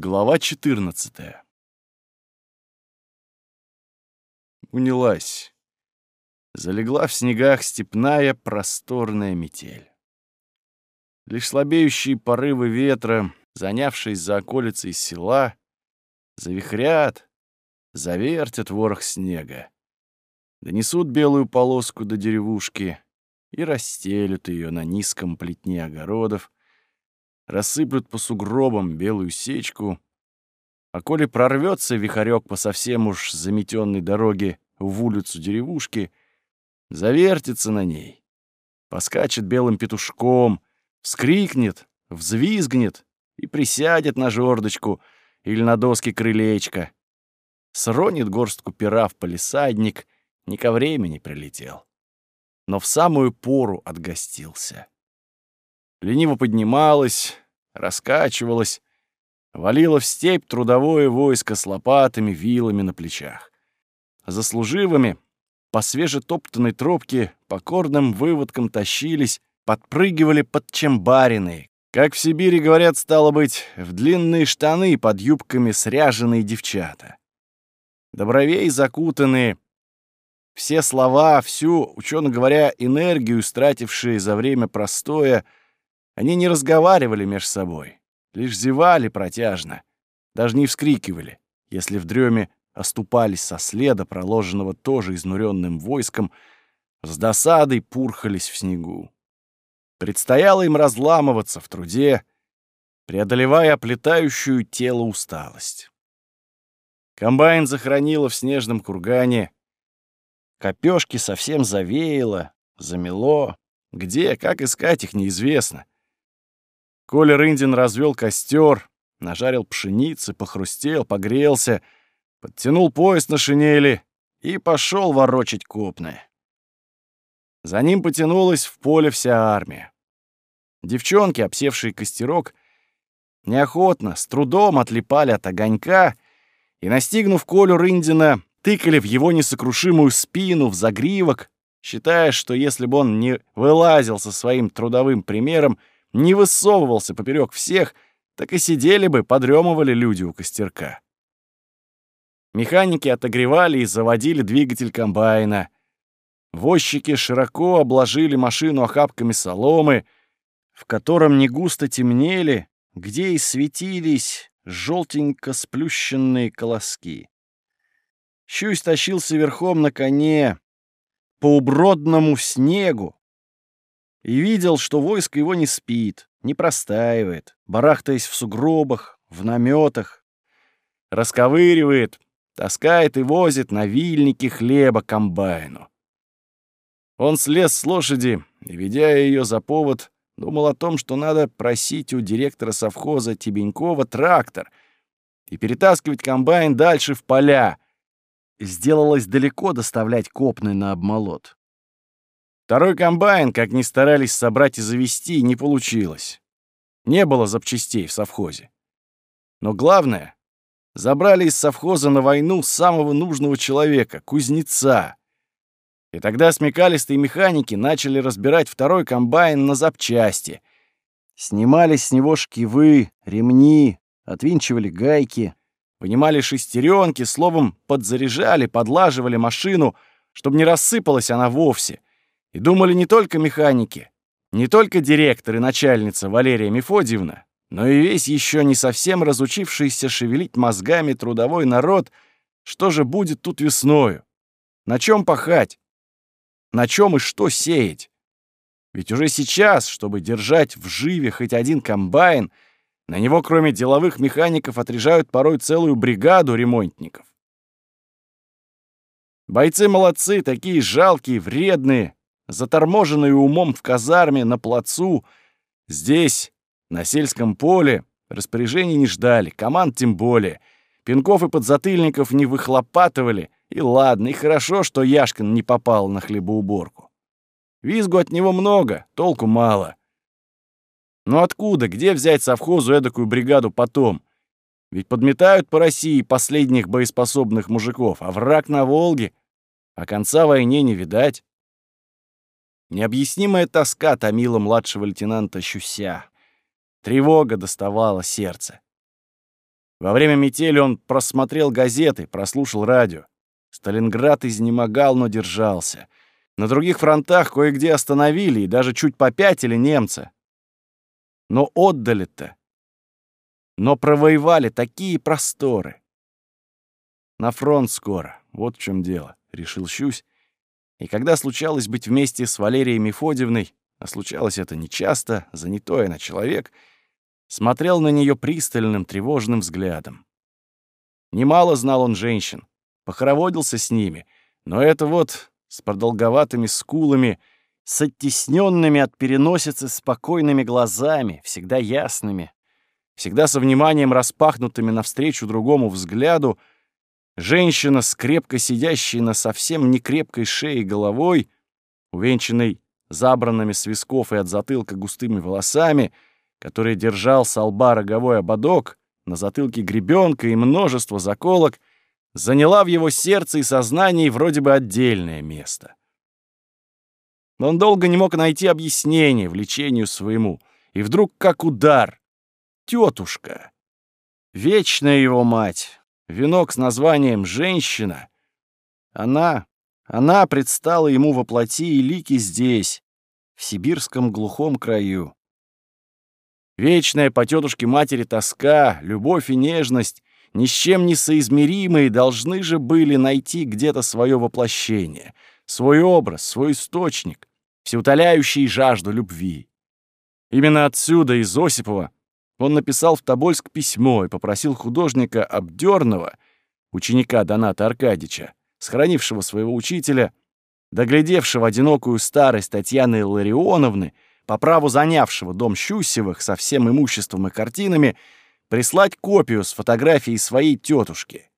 Глава 14 Унялась. Залегла в снегах степная просторная метель. Лишь слабеющие порывы ветра, занявшись за околицей села, завихрят, завертят ворох снега, донесут белую полоску до деревушки и расстелют ее на низком плетне огородов, рассыплют по сугробам белую сечку, а коли прорвется вихарек по совсем уж заметенной дороге в улицу деревушки, завертится на ней, поскачет белым петушком, вскрикнет, взвизгнет и присядет на жердочку или на доски крылечка, сронит горстку пера в палисадник, не ко времени прилетел, но в самую пору отгостился лениво поднималась, раскачивалась, валила в степь трудовое войско с лопатами, вилами на плечах. За служивыми по свежетоптанной тропке покорным выводкам тащились, подпрыгивали под чембарины. Как в Сибири, говорят, стало быть, в длинные штаны под юбками сряженные девчата. Добровей закутанные, все слова, всю, учено говоря, энергию, стратившие за время простоя, они не разговаривали между собой, лишь зевали протяжно, даже не вскрикивали, если в дреме оступались со следа, проложенного тоже изнуренным войском, с досадой пурхались в снегу. Предстояло им разламываться в труде, преодолевая оплетающую тело усталость. Комбайн захоронило в снежном кургане. Копёшки совсем завеяло, замело. Где, как искать их, неизвестно. Коля Рындин развел костер, нажарил пшеницы, похрустел, погрелся, подтянул пояс на шинели и пошел ворочать копны. За ним потянулась в поле вся армия. Девчонки, обсевшие костерок, неохотно, с трудом отлипали от огонька и, настигнув Колю Рындина, тыкали в его несокрушимую спину, в загривок, считая, что если бы он не вылазил со своим трудовым примером, не высовывался поперек всех, так и сидели бы, подремывали люди у костерка. Механики отогревали и заводили двигатель комбайна. Возчики широко обложили машину охапками соломы, в котором не густо темнели, где и светились желтенько сплющенные колоски. Щусь тащился верхом на коне по убродному снегу, и видел, что войско его не спит, не простаивает, барахтаясь в сугробах, в наметах, расковыривает, таскает и возит на вильнике хлеба комбайну. Он слез с лошади и, ведя ее за повод, думал о том, что надо просить у директора совхоза Тебенькова трактор и перетаскивать комбайн дальше в поля. Сделалось далеко доставлять копны на обмолот. Второй комбайн, как ни старались собрать и завести, не получилось. Не было запчастей в совхозе. Но главное, забрали из совхоза на войну самого нужного человека — кузнеца. И тогда смекалистые механики начали разбирать второй комбайн на запчасти. Снимали с него шкивы, ремни, отвинчивали гайки, вынимали шестеренки, словом, подзаряжали, подлаживали машину, чтобы не рассыпалась она вовсе — и думали не только механики, не только директор и начальница Валерия Мефодьевна, но и весь еще не совсем разучившийся шевелить мозгами трудовой народ, что же будет тут весною, на чем пахать, на чем и что сеять. Ведь уже сейчас, чтобы держать в живе хоть один комбайн, на него, кроме деловых механиков, отряжают порой целую бригаду ремонтников. Бойцы молодцы, такие жалкие, вредные, заторможенные умом в казарме, на плацу, здесь, на сельском поле, распоряжений не ждали, команд тем более, пинков и подзатыльников не выхлопатывали, и ладно, и хорошо, что Яшкин не попал на хлебоуборку. Визгу от него много, толку мало. Но откуда, где взять совхозу эдакую бригаду потом? Ведь подметают по России последних боеспособных мужиков, а враг на Волге, а конца войне не видать. Необъяснимая тоска томила младшего лейтенанта Щуся. Тревога доставала сердце. Во время метели он просмотрел газеты, прослушал радио. Сталинград изнемогал, но держался. На других фронтах кое-где остановили и даже чуть попятили немцы. Но отдали-то. Но провоевали такие просторы. На фронт скоро, вот в чем дело, решил Щусь. И когда случалось быть вместе с Валерией Мефодьевной, а случалось это нечасто, занятой она человек, смотрел на нее пристальным, тревожным взглядом. Немало знал он женщин, похороводился с ними, но это вот с продолговатыми скулами, с оттесненными от переносицы спокойными глазами, всегда ясными, всегда со вниманием распахнутыми навстречу другому взгляду, женщина с крепко сидящей на совсем некрепкой шее головой, увенчанной забранными с висков и от затылка густыми волосами, который держал с лба роговой ободок, на затылке гребенка и множество заколок, заняла в его сердце и сознании вроде бы отдельное место. Но он долго не мог найти объяснение влечению своему, и вдруг как удар. Тетушка. Вечная его мать. Венок с названием «Женщина». Она, она предстала ему во плоти и лики здесь, в сибирском глухом краю. Вечная по тетушке матери тоска, любовь и нежность ни с чем не соизмеримые, должны же были найти где-то свое воплощение, свой образ, свой источник, всеутоляющий жажду любви. Именно отсюда, из Осипова, он написал в Тобольск письмо и попросил художника Обдернова, ученика Доната Аркадьича, сохранившего своего учителя, доглядевшего одинокую старость Татьяны Ларионовны, по праву занявшего дом Щусевых со всем имуществом и картинами, прислать копию с фотографией своей тетушки.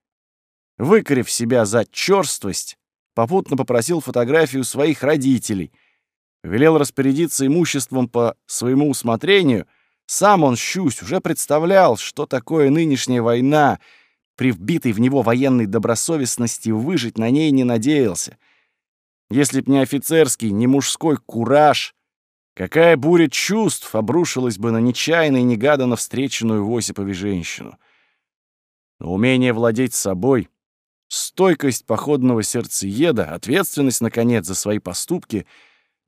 Выкорив себя за черствость, попутно попросил фотографию своих родителей, велел распорядиться имуществом по своему усмотрению, сам он, Щусь, уже представлял, что такое нынешняя война, при вбитой в него военной добросовестности выжить на ней не надеялся. Если б не офицерский, не мужской кураж, Какая буря чувств обрушилась бы на нечаянно и негаданно встреченную в Осипове женщину. Но умение владеть собой, стойкость походного сердцееда, ответственность, наконец, за свои поступки,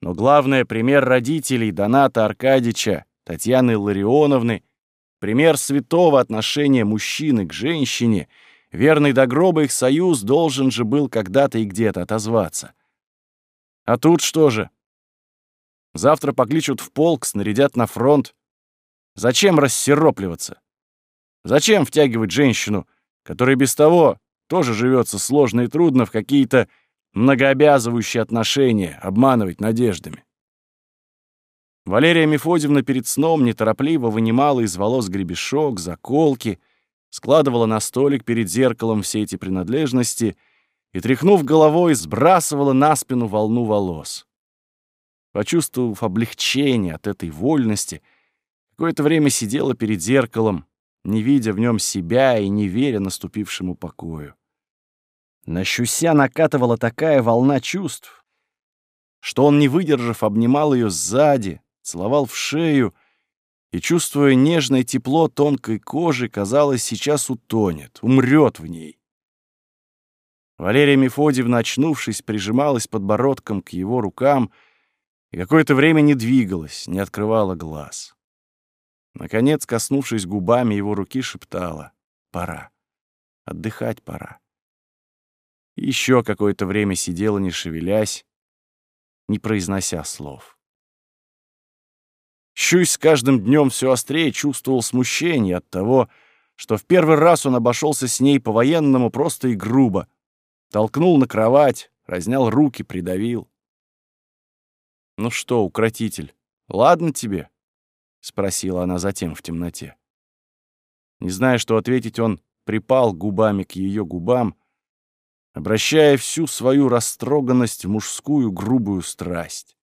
но главное — пример родителей Доната Аркадича, Татьяны Ларионовны, пример святого отношения мужчины к женщине, верный до гроба их союз должен же был когда-то и где-то отозваться. А тут что же? Завтра покличут в полк, снарядят на фронт. Зачем рассеропливаться? Зачем втягивать женщину, которая без того тоже живется сложно и трудно в какие-то многообязывающие отношения, обманывать надеждами? Валерия Мефодьевна перед сном неторопливо вынимала из волос гребешок, заколки, складывала на столик перед зеркалом все эти принадлежности и, тряхнув головой, сбрасывала на спину волну волос. Почувствовав облегчение от этой вольности, какое-то время сидела перед зеркалом, не видя в нем себя и не веря наступившему покою. На Щуся накатывала такая волна чувств, что он, не выдержав, обнимал ее сзади, целовал в шею и, чувствуя нежное тепло тонкой кожи, казалось, сейчас утонет, умрет в ней. Валерия Мефодьевна, очнувшись, прижималась подбородком к его рукам и какое-то время не двигалась, не открывала глаз. Наконец, коснувшись губами его руки, шептала «Пора. Отдыхать пора». Еще какое-то время сидела, не шевелясь, не произнося слов. Щусь с каждым днем все острее чувствовал смущение от того, что в первый раз он обошелся с ней по-военному просто и грубо, толкнул на кровать, разнял руки, придавил. «Ну что, укротитель, ладно тебе?» — спросила она затем в темноте. Не зная, что ответить, он припал губами к ее губам, обращая всю свою растроганность в мужскую грубую страсть.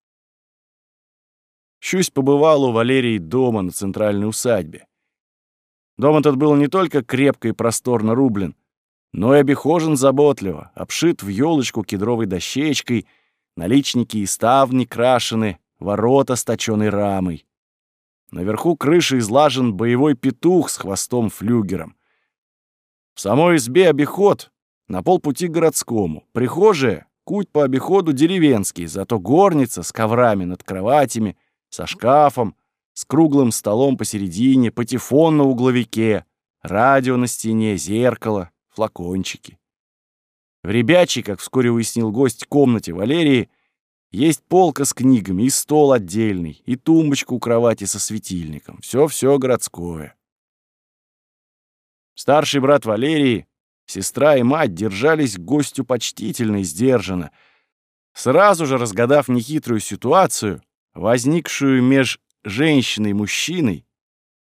Щусь побывал у Валерии дома на центральной усадьбе. Дом этот был не только крепко и просторно рублен, но и обихожен заботливо, обшит в елочку кедровой дощечкой — Наличники и ставни крашены, ворота с точёной рамой. Наверху крыши излажен боевой петух с хвостом-флюгером. В самой избе обиход на полпути к городскому. Прихожая — куть по обиходу деревенский, зато горница с коврами над кроватями, со шкафом, с круглым столом посередине, патефон на угловике, радио на стене, зеркало, флакончики. В ребячей, как вскоре уяснил гость, комнате Валерии есть полка с книгами, и стол отдельный, и тумбочка у кровати со светильником. Все-все городское. Старший брат Валерии, сестра и мать держались гостю почтительно и сдержанно, сразу же разгадав нехитрую ситуацию, возникшую меж женщиной и мужчиной,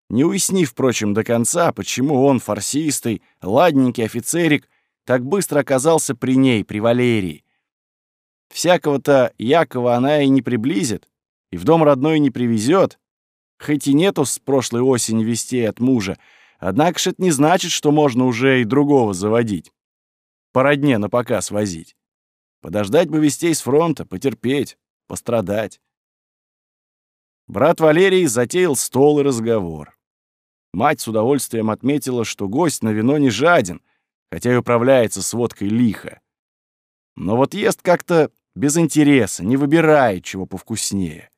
не уяснив, впрочем, до конца, почему он, фарсистый, ладненький офицерик, так быстро оказался при ней, при Валерии. Всякого-то Якова она и не приблизит, и в дом родной не привезет, хоть и нету с прошлой осени вестей от мужа, Однако ж это не значит, что можно уже и другого заводить. По родне на показ возить. Подождать бы вестей с фронта, потерпеть, пострадать. Брат Валерий затеял стол и разговор. Мать с удовольствием отметила, что гость на вино не жаден, хотя и управляется с водкой лихо. Но вот ест как-то без интереса, не выбирает, чего повкуснее.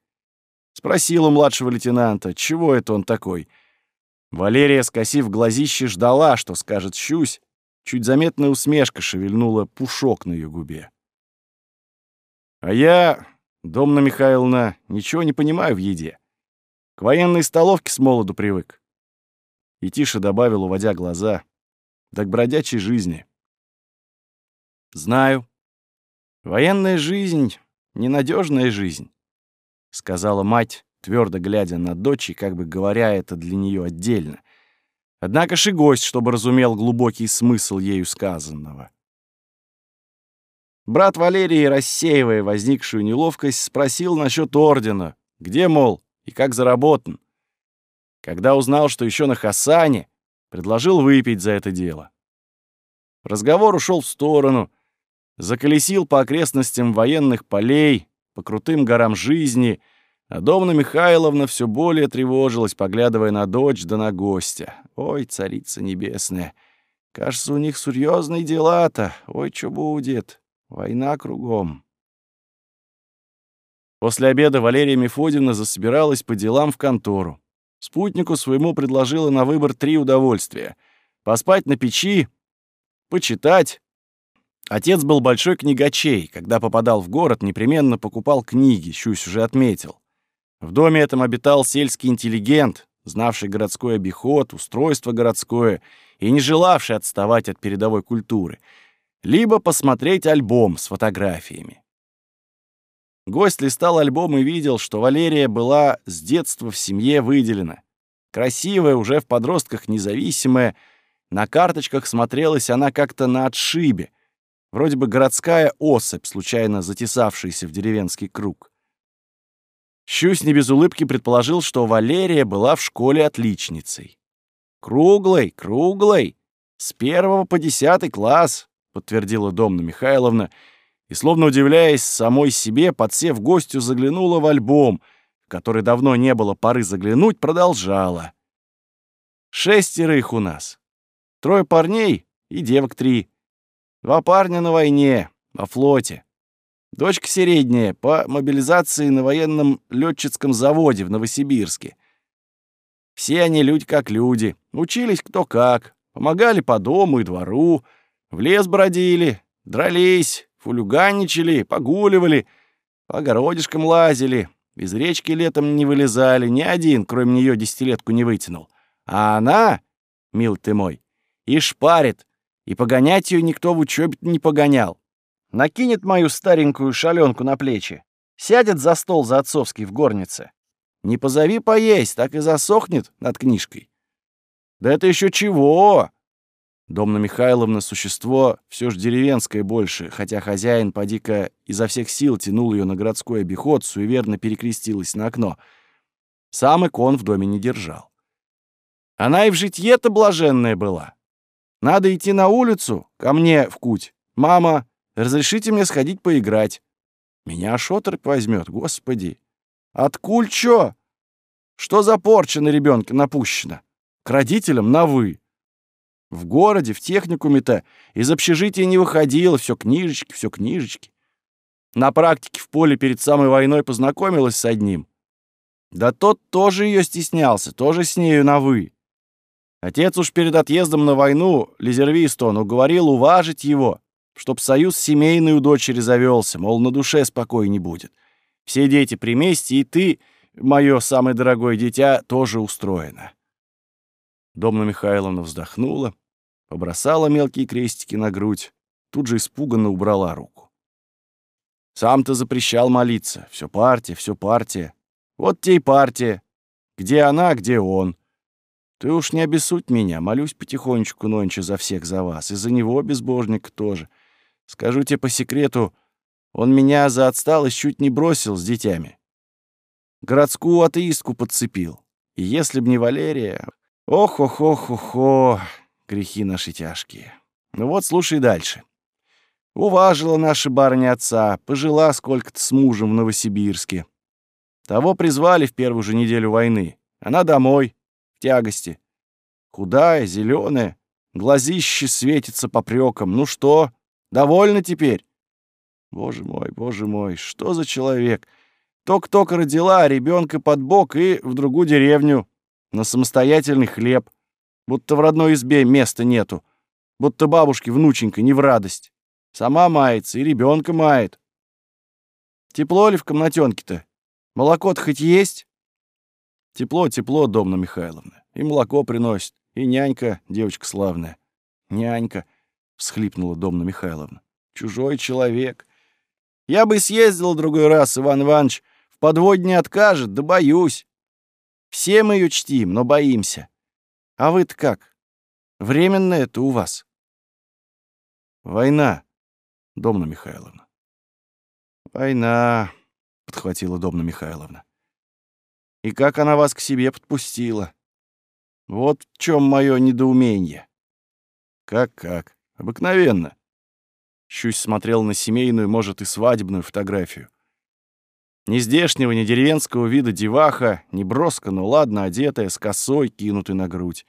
Спросил у младшего лейтенанта, чего это он такой — Валерия, скосив глазище, ждала, что скажет щусь. Чуть заметная усмешка шевельнула пушок на ее губе. «А я, Домна Михайловна, ничего не понимаю в еде. К военной столовке с молоду привык». И тише добавил, уводя глаза. «Да к бродячей жизни». «Знаю. Военная жизнь — ненадежная жизнь», — сказала мать, твердо глядя на дочь и как бы говоря это для нее отдельно. Однако ж и гость, чтобы разумел глубокий смысл ею сказанного. Брат Валерий, рассеивая возникшую неловкость, спросил насчет ордена, где, мол, и как заработан. Когда узнал, что еще на Хасане, предложил выпить за это дело. Разговор ушел в сторону, заколесил по окрестностям военных полей, по крутым горам жизни — а Домна Михайловна все более тревожилась, поглядывая на дочь да на гостя. Ой, царица небесная, кажется, у них серьезные дела-то. Ой, что будет? Война кругом. После обеда Валерия Мефодьевна засобиралась по делам в контору. Спутнику своему предложила на выбор три удовольствия. Поспать на печи, почитать. Отец был большой книгачей. Когда попадал в город, непременно покупал книги, Щусь уже отметил. В доме этом обитал сельский интеллигент, знавший городской обиход, устройство городское и не желавший отставать от передовой культуры, либо посмотреть альбом с фотографиями. Гость листал альбом и видел, что Валерия была с детства в семье выделена. Красивая, уже в подростках независимая, на карточках смотрелась она как-то на отшибе, вроде бы городская особь, случайно затесавшаяся в деревенский круг. Щусь не без улыбки предположил, что Валерия была в школе отличницей. «Круглой, круглой! С первого по десятый класс!» — подтвердила Домна Михайловна, и, словно удивляясь самой себе, подсев гостю, заглянула в альбом, в который давно не было поры заглянуть, продолжала. «Шестеро их у нас. Трое парней и девок три. Два парня на войне, во флоте. Дочка средняя, по мобилизации на военном летчицком заводе в Новосибирске. Все они люди как люди, учились кто как, помогали по дому и двору, в лес бродили, дрались, фулюганничали, погуливали, по огородишкам лазили, из речки летом не вылезали, ни один, кроме нее, десятилетку не вытянул. А она, мил ты мой, и шпарит, и погонять ее никто в учебе не погонял накинет мою старенькую шаленку на плечи, сядет за стол за отцовский в горнице. Не позови поесть, так и засохнет над книжкой. Да это еще чего? Домна Михайловна существо все ж деревенское больше, хотя хозяин поди-ка изо всех сил тянул ее на городской обиход, суеверно перекрестилась на окно. Сам икон в доме не держал. Она и в житье-то блаженная была. Надо идти на улицу, ко мне в куть. Мама, Разрешите мне сходить поиграть. Меня шоторп возьмет, господи. Откуль чё? Что за порча на ребенка напущена? К родителям на «вы». В городе, в техникуме-то из общежития не выходила, все книжечки, все книжечки. На практике в поле перед самой войной познакомилась с одним. Да тот тоже ее стеснялся, тоже с нею на «вы». Отец уж перед отъездом на войну, резервист он, уговорил уважить его, чтоб союз семейный у дочери завелся, мол, на душе спокой не будет. Все дети при месте, и ты, мое самое дорогое дитя, тоже устроено. Домна Михайловна вздохнула, побросала мелкие крестики на грудь, тут же испуганно убрала руку. Сам-то запрещал молиться. Все партия, все партия. Вот те и партия. Где она, где он. Ты уж не обессудь меня, молюсь потихонечку нонче за всех за вас, и за него, безбожник, тоже. Скажу тебе по секрету, он меня за отсталость чуть не бросил с детьми. Городскую атеистку подцепил. И если б не Валерия... Ох-ох-ох-ох-ох, грехи наши тяжкие. Ну вот, слушай дальше. Уважила наша барыня отца, пожила сколько-то с мужем в Новосибирске. Того призвали в первую же неделю войны. Она домой, тягости. Худая, зеленая, глазище светится попреком. Ну что, довольна теперь? Боже мой, боже мой, что за человек? Ток-ток родила, а ребенка под бок и в другую деревню, на самостоятельный хлеб. Будто в родной избе места нету. Будто бабушке внученька не в радость. Сама мается и ребенка мает. Тепло ли в комнатенке-то? Молоко-то хоть есть? Тепло, тепло, Домна Михайловна. И молоко приносит, и нянька, девочка славная. Нянька, всхлипнула Домна Михайловна. Чужой человек. Я бы съездил другой раз, Иван Иванович. В подвод не откажет, да боюсь. Все мы ее чтим, но боимся. А вы-то как? Временно это у вас? Война, Домна Михайловна. Война, подхватила Домна Михайловна. И как она вас к себе подпустила? Вот в чем мое недоумение. Как-как? Обыкновенно. Щусь смотрел на семейную, может, и свадебную фотографию. Ни здешнего, ни деревенского вида деваха, не броска, но ладно одетая, с косой, кинутой на грудь.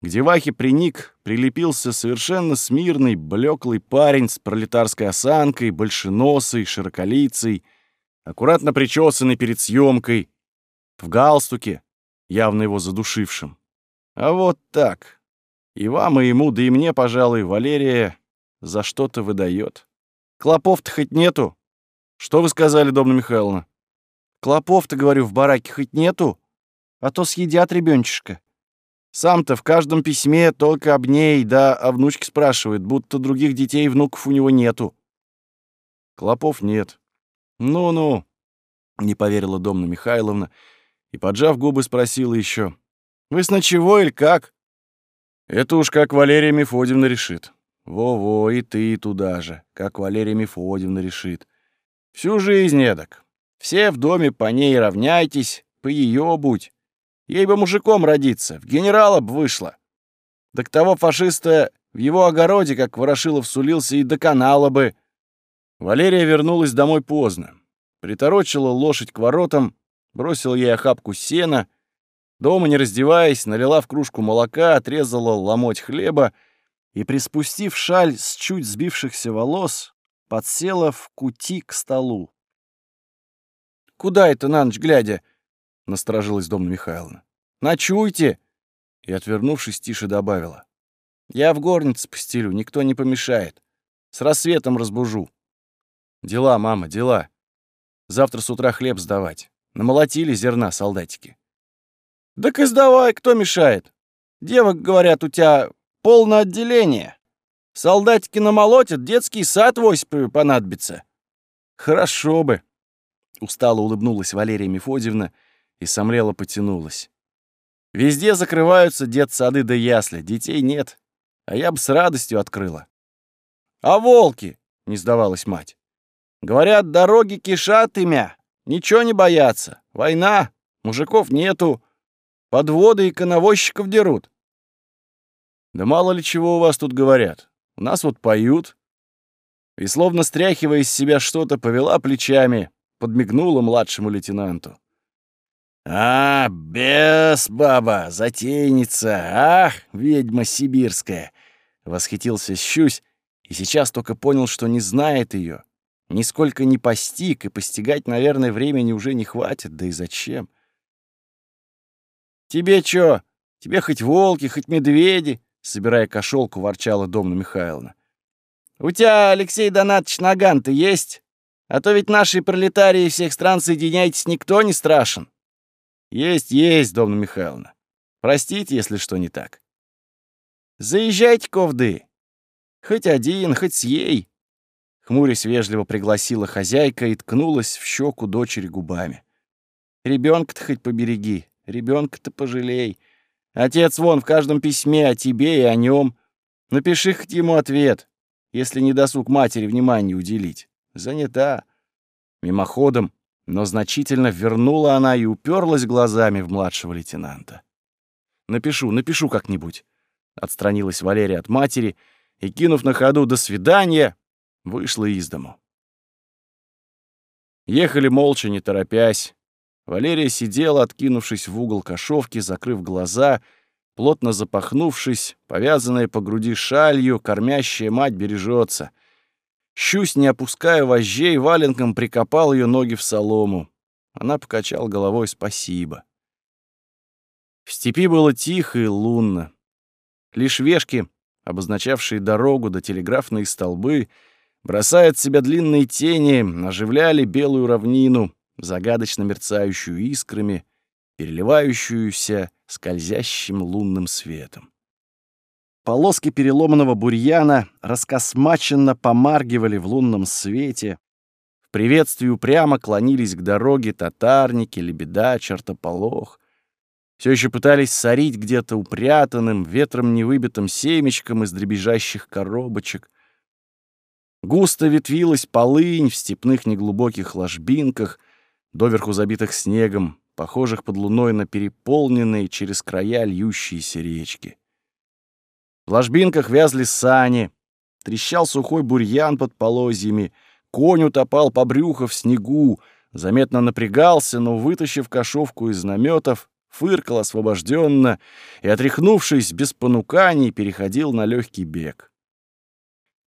К девахе приник, прилепился совершенно смирный, блеклый парень с пролетарской осанкой, большеносый, широколицей, аккуратно причесанный перед съемкой, в галстуке, явно его задушившим. А вот так. И вам, и ему, да и мне, пожалуй, Валерия за что-то выдает. Клопов-то хоть нету? Что вы сказали, Домна Михайловна? Клопов-то, говорю, в бараке хоть нету? А то съедят ребенчишка. Сам-то в каждом письме только об ней, да о внучке спрашивает, будто других детей и внуков у него нету. Клопов нет. Ну-ну, не поверила Домна Михайловна, — и, поджав губы, спросила еще. «Вы с ночевой или как?» «Это уж как Валерия Мефодьевна решит». «Во-во, и ты туда же, как Валерия Мефодьевна решит. Всю жизнь эдак. Все в доме по ней равняйтесь, по ее будь. Ей бы мужиком родиться, в генерала б вышла. Так того фашиста в его огороде, как Ворошилов сулился, и до канала бы». Валерия вернулась домой поздно. Приторочила лошадь к воротам, бросил ей охапку сена, дома, не раздеваясь, налила в кружку молока, отрезала ломоть хлеба и, приспустив шаль с чуть сбившихся волос, подсела в кути к столу. «Куда это на ночь глядя?» — насторожилась Домна Михайловна. «Ночуйте!» И, отвернувшись, тише добавила. «Я в горнице постелю, никто не помешает. С рассветом разбужу». «Дела, мама, дела. Завтра с утра хлеб сдавать. Намолотили зерна солдатики. «Так и сдавай, кто мешает? Девок, говорят, у тебя полное отделение. Солдатики намолотят, детский сад в Осипове понадобится». «Хорошо бы», — устало улыбнулась Валерия Мефодьевна и сомлела потянулась. «Везде закрываются детсады да ясли, детей нет, а я бы с радостью открыла». «А волки?» — не сдавалась мать. «Говорят, дороги кишат имя». Ничего не боятся. Война, мужиков нету. Подводы и коновозчиков дерут. Да мало ли чего у вас тут говорят. У нас вот поют. И словно стряхивая из себя что-то, повела плечами, подмигнула младшему лейтенанту. «А, бес, баба, затейница! Ах, ведьма сибирская!» — восхитился Щусь, и сейчас только понял, что не знает ее, нисколько не постиг, и постигать, наверное, времени уже не хватит, да и зачем. «Тебе чё? Тебе хоть волки, хоть медведи?» — собирая кошелку, ворчала Домна Михайловна. «У тебя, Алексей Донатович, наган-то есть? А то ведь наши пролетарии всех стран соединяйтесь, никто не страшен». «Есть, есть, Домна Михайловна. Простите, если что не так». «Заезжайте, ковды. Хоть один, хоть ей». Хмурясь вежливо пригласила хозяйка и ткнулась в щеку дочери губами. Ребенка-то хоть побереги, ребенка-то пожалей. Отец вон в каждом письме о тебе и о нем. Напиши хоть ему ответ, если не досуг матери внимания уделить. Занята. Мимоходом но значительно вернула она и уперлась глазами в младшего лейтенанта. «Напишу, напишу как-нибудь», — отстранилась Валерия от матери и, кинув на ходу «до свидания», вышла из дому. Ехали молча, не торопясь. Валерия сидела, откинувшись в угол кошовки, закрыв глаза, плотно запахнувшись, повязанная по груди шалью, кормящая мать бережется. Щусь, не опуская вожжей, валенком прикопал ее ноги в солому. Она покачала головой «спасибо». В степи было тихо и лунно. Лишь вешки, обозначавшие дорогу до телеграфные столбы, бросая от себя длинные тени, оживляли белую равнину, загадочно мерцающую искрами, переливающуюся скользящим лунным светом. Полоски переломанного бурьяна раскосмаченно помаргивали в лунном свете. В приветствии упрямо клонились к дороге татарники, лебеда, чертополох. Все еще пытались сорить где-то упрятанным, ветром невыбитым семечком из дребезжащих коробочек. Густо ветвилась полынь в степных неглубоких ложбинках, доверху забитых снегом, похожих под луной на переполненные через края льющиеся речки. В ложбинках вязли сани, трещал сухой бурьян под полозьями, конь утопал по брюху в снегу, заметно напрягался, но, вытащив кошовку из наметов, фыркал освобожденно и, отряхнувшись без понуканий, переходил на легкий бег.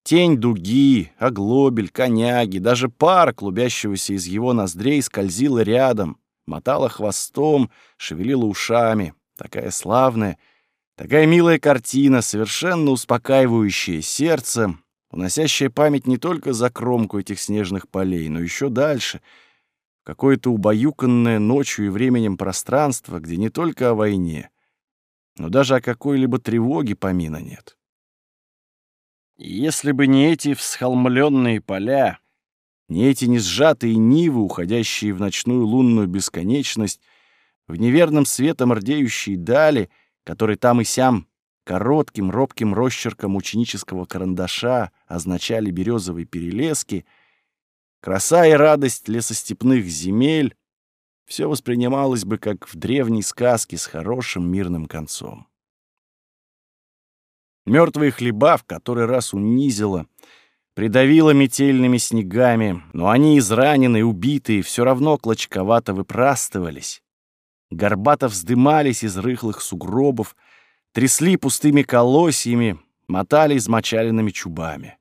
Тень дуги, оглобель, коняги, даже пар, клубящегося из его ноздрей, скользила рядом, мотала хвостом, шевелила ушами, такая славная — Такая милая картина, совершенно успокаивающая сердце, уносящая память не только за кромку этих снежных полей, но еще дальше, в какое-то убаюканное ночью и временем пространство, где не только о войне, но даже о какой-либо тревоге помина нет. Если бы не эти всхолмленные поля, не эти несжатые нивы, уходящие в ночную лунную бесконечность, в неверном светом рдеющие дали — который там и сям коротким робким росчерком ученического карандаша означали березовые перелески, краса и радость лесостепных земель, все воспринималось бы как в древней сказке с хорошим мирным концом. Мертвые хлеба в который раз унизило, придавило метельными снегами, но они израненные, убитые, все равно клочковато выпрастывались, горбато вздымались из рыхлых сугробов, трясли пустыми колосьями, мотали измочаленными чубами.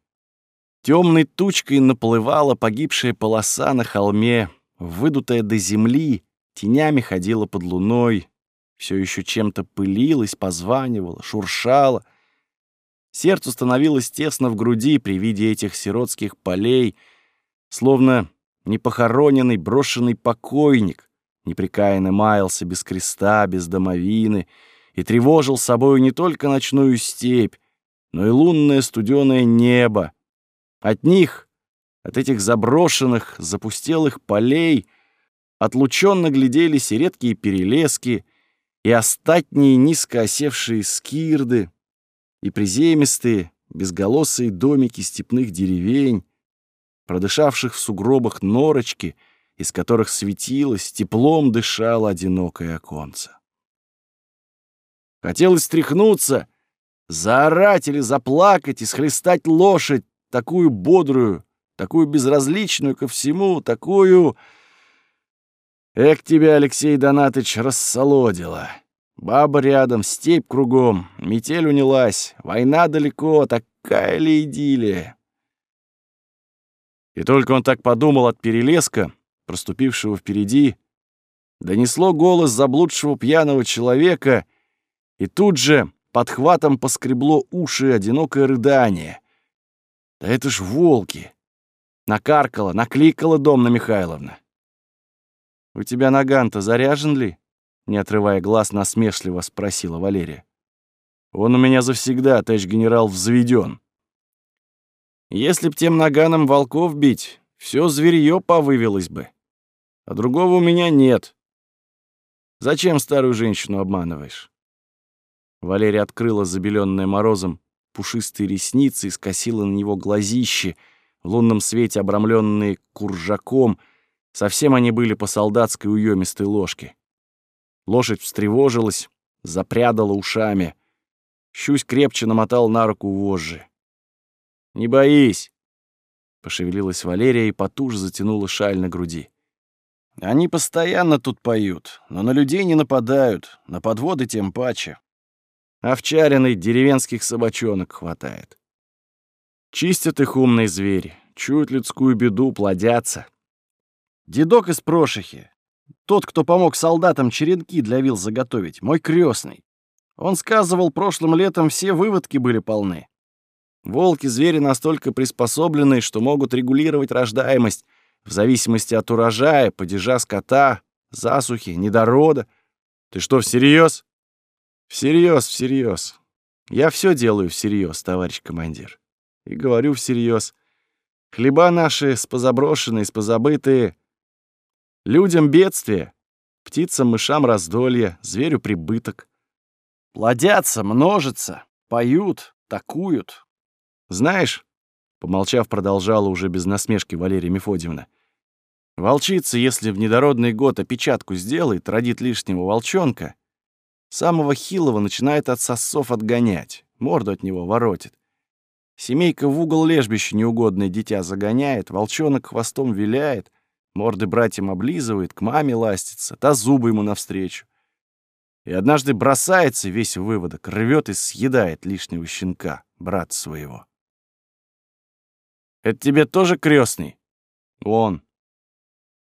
Темной тучкой наплывала погибшая полоса на холме, выдутая до земли, тенями ходила под луной, все еще чем-то пылилась, позванивала, шуршала. Сердцу становилось тесно в груди при виде этих сиротских полей, словно непохороненный брошенный покойник, непрекаянно маялся без креста, без домовины и тревожил собою не только ночную степь, но и лунное студеное небо. От них, от этих заброшенных, запустелых полей, отлученно гляделись и редкие перелески, и остатние низко осевшие скирды, и приземистые, безголосые домики степных деревень, продышавших в сугробах норочки — из которых светилось, теплом дышало одинокое оконце. Хотелось стряхнуться, заорать или заплакать и схлестать лошадь, такую бодрую, такую безразличную ко всему, такую... Эк тебя, Алексей Донатыч, рассолодила. Баба рядом, степь кругом, метель унялась, война далеко, такая ли идиллия. И только он так подумал от перелеска, проступившего впереди, донесло голос заблудшего пьяного человека, и тут же подхватом поскребло уши одинокое рыдание. Да это ж волки! Накаркала, накликала Домна Михайловна. «У тебя наган-то заряжен ли?» Не отрывая глаз, насмешливо спросила Валерия. «Он у меня завсегда, товарищ генерал, взведен. Если б тем наганом волков бить, все зверье повывелось бы. А другого у меня нет. Зачем старую женщину обманываешь?» Валерия открыла забеленное морозом пушистые ресницы и скосила на него глазищи, в лунном свете обрамленные куржаком — Совсем они были по солдатской уёмистой ложке. Лошадь встревожилась, запрядала ушами. Щусь крепче намотал на руку вожжи. «Не боись!» — пошевелилась Валерия и потуже затянула шаль на груди. «Они постоянно тут поют, но на людей не нападают, на подводы тем паче. Овчаренный деревенских собачонок хватает. Чистят их умные звери, чуют людскую беду, плодятся. Дедок из Прошихи, тот, кто помог солдатам черенки для вил заготовить, мой крестный. Он сказывал, прошлым летом все выводки были полны. Волки-звери настолько приспособлены, что могут регулировать рождаемость в зависимости от урожая, падежа скота, засухи, недорода. Ты что, всерьез? Всерьез, всерьез. Я все делаю всерьез, товарищ командир. И говорю всерьез. Хлеба наши спозаброшенные, спозабытые Людям бедствие, птицам, мышам раздолье, зверю прибыток. Плодятся, множатся, поют, такуют. Знаешь, помолчав, продолжала уже без насмешки Валерия Мефодьевна, волчица, если в недородный год опечатку сделает, родит лишнего волчонка, самого хилого начинает от сосов отгонять, морду от него воротит. Семейка в угол лежбища неугодное дитя загоняет, волчонок хвостом виляет — Морды братьям облизывает, к маме ластится, та зубы ему навстречу. И однажды бросается весь выводок, рвет и съедает лишнего щенка, брат своего. Это тебе тоже крестный? Он.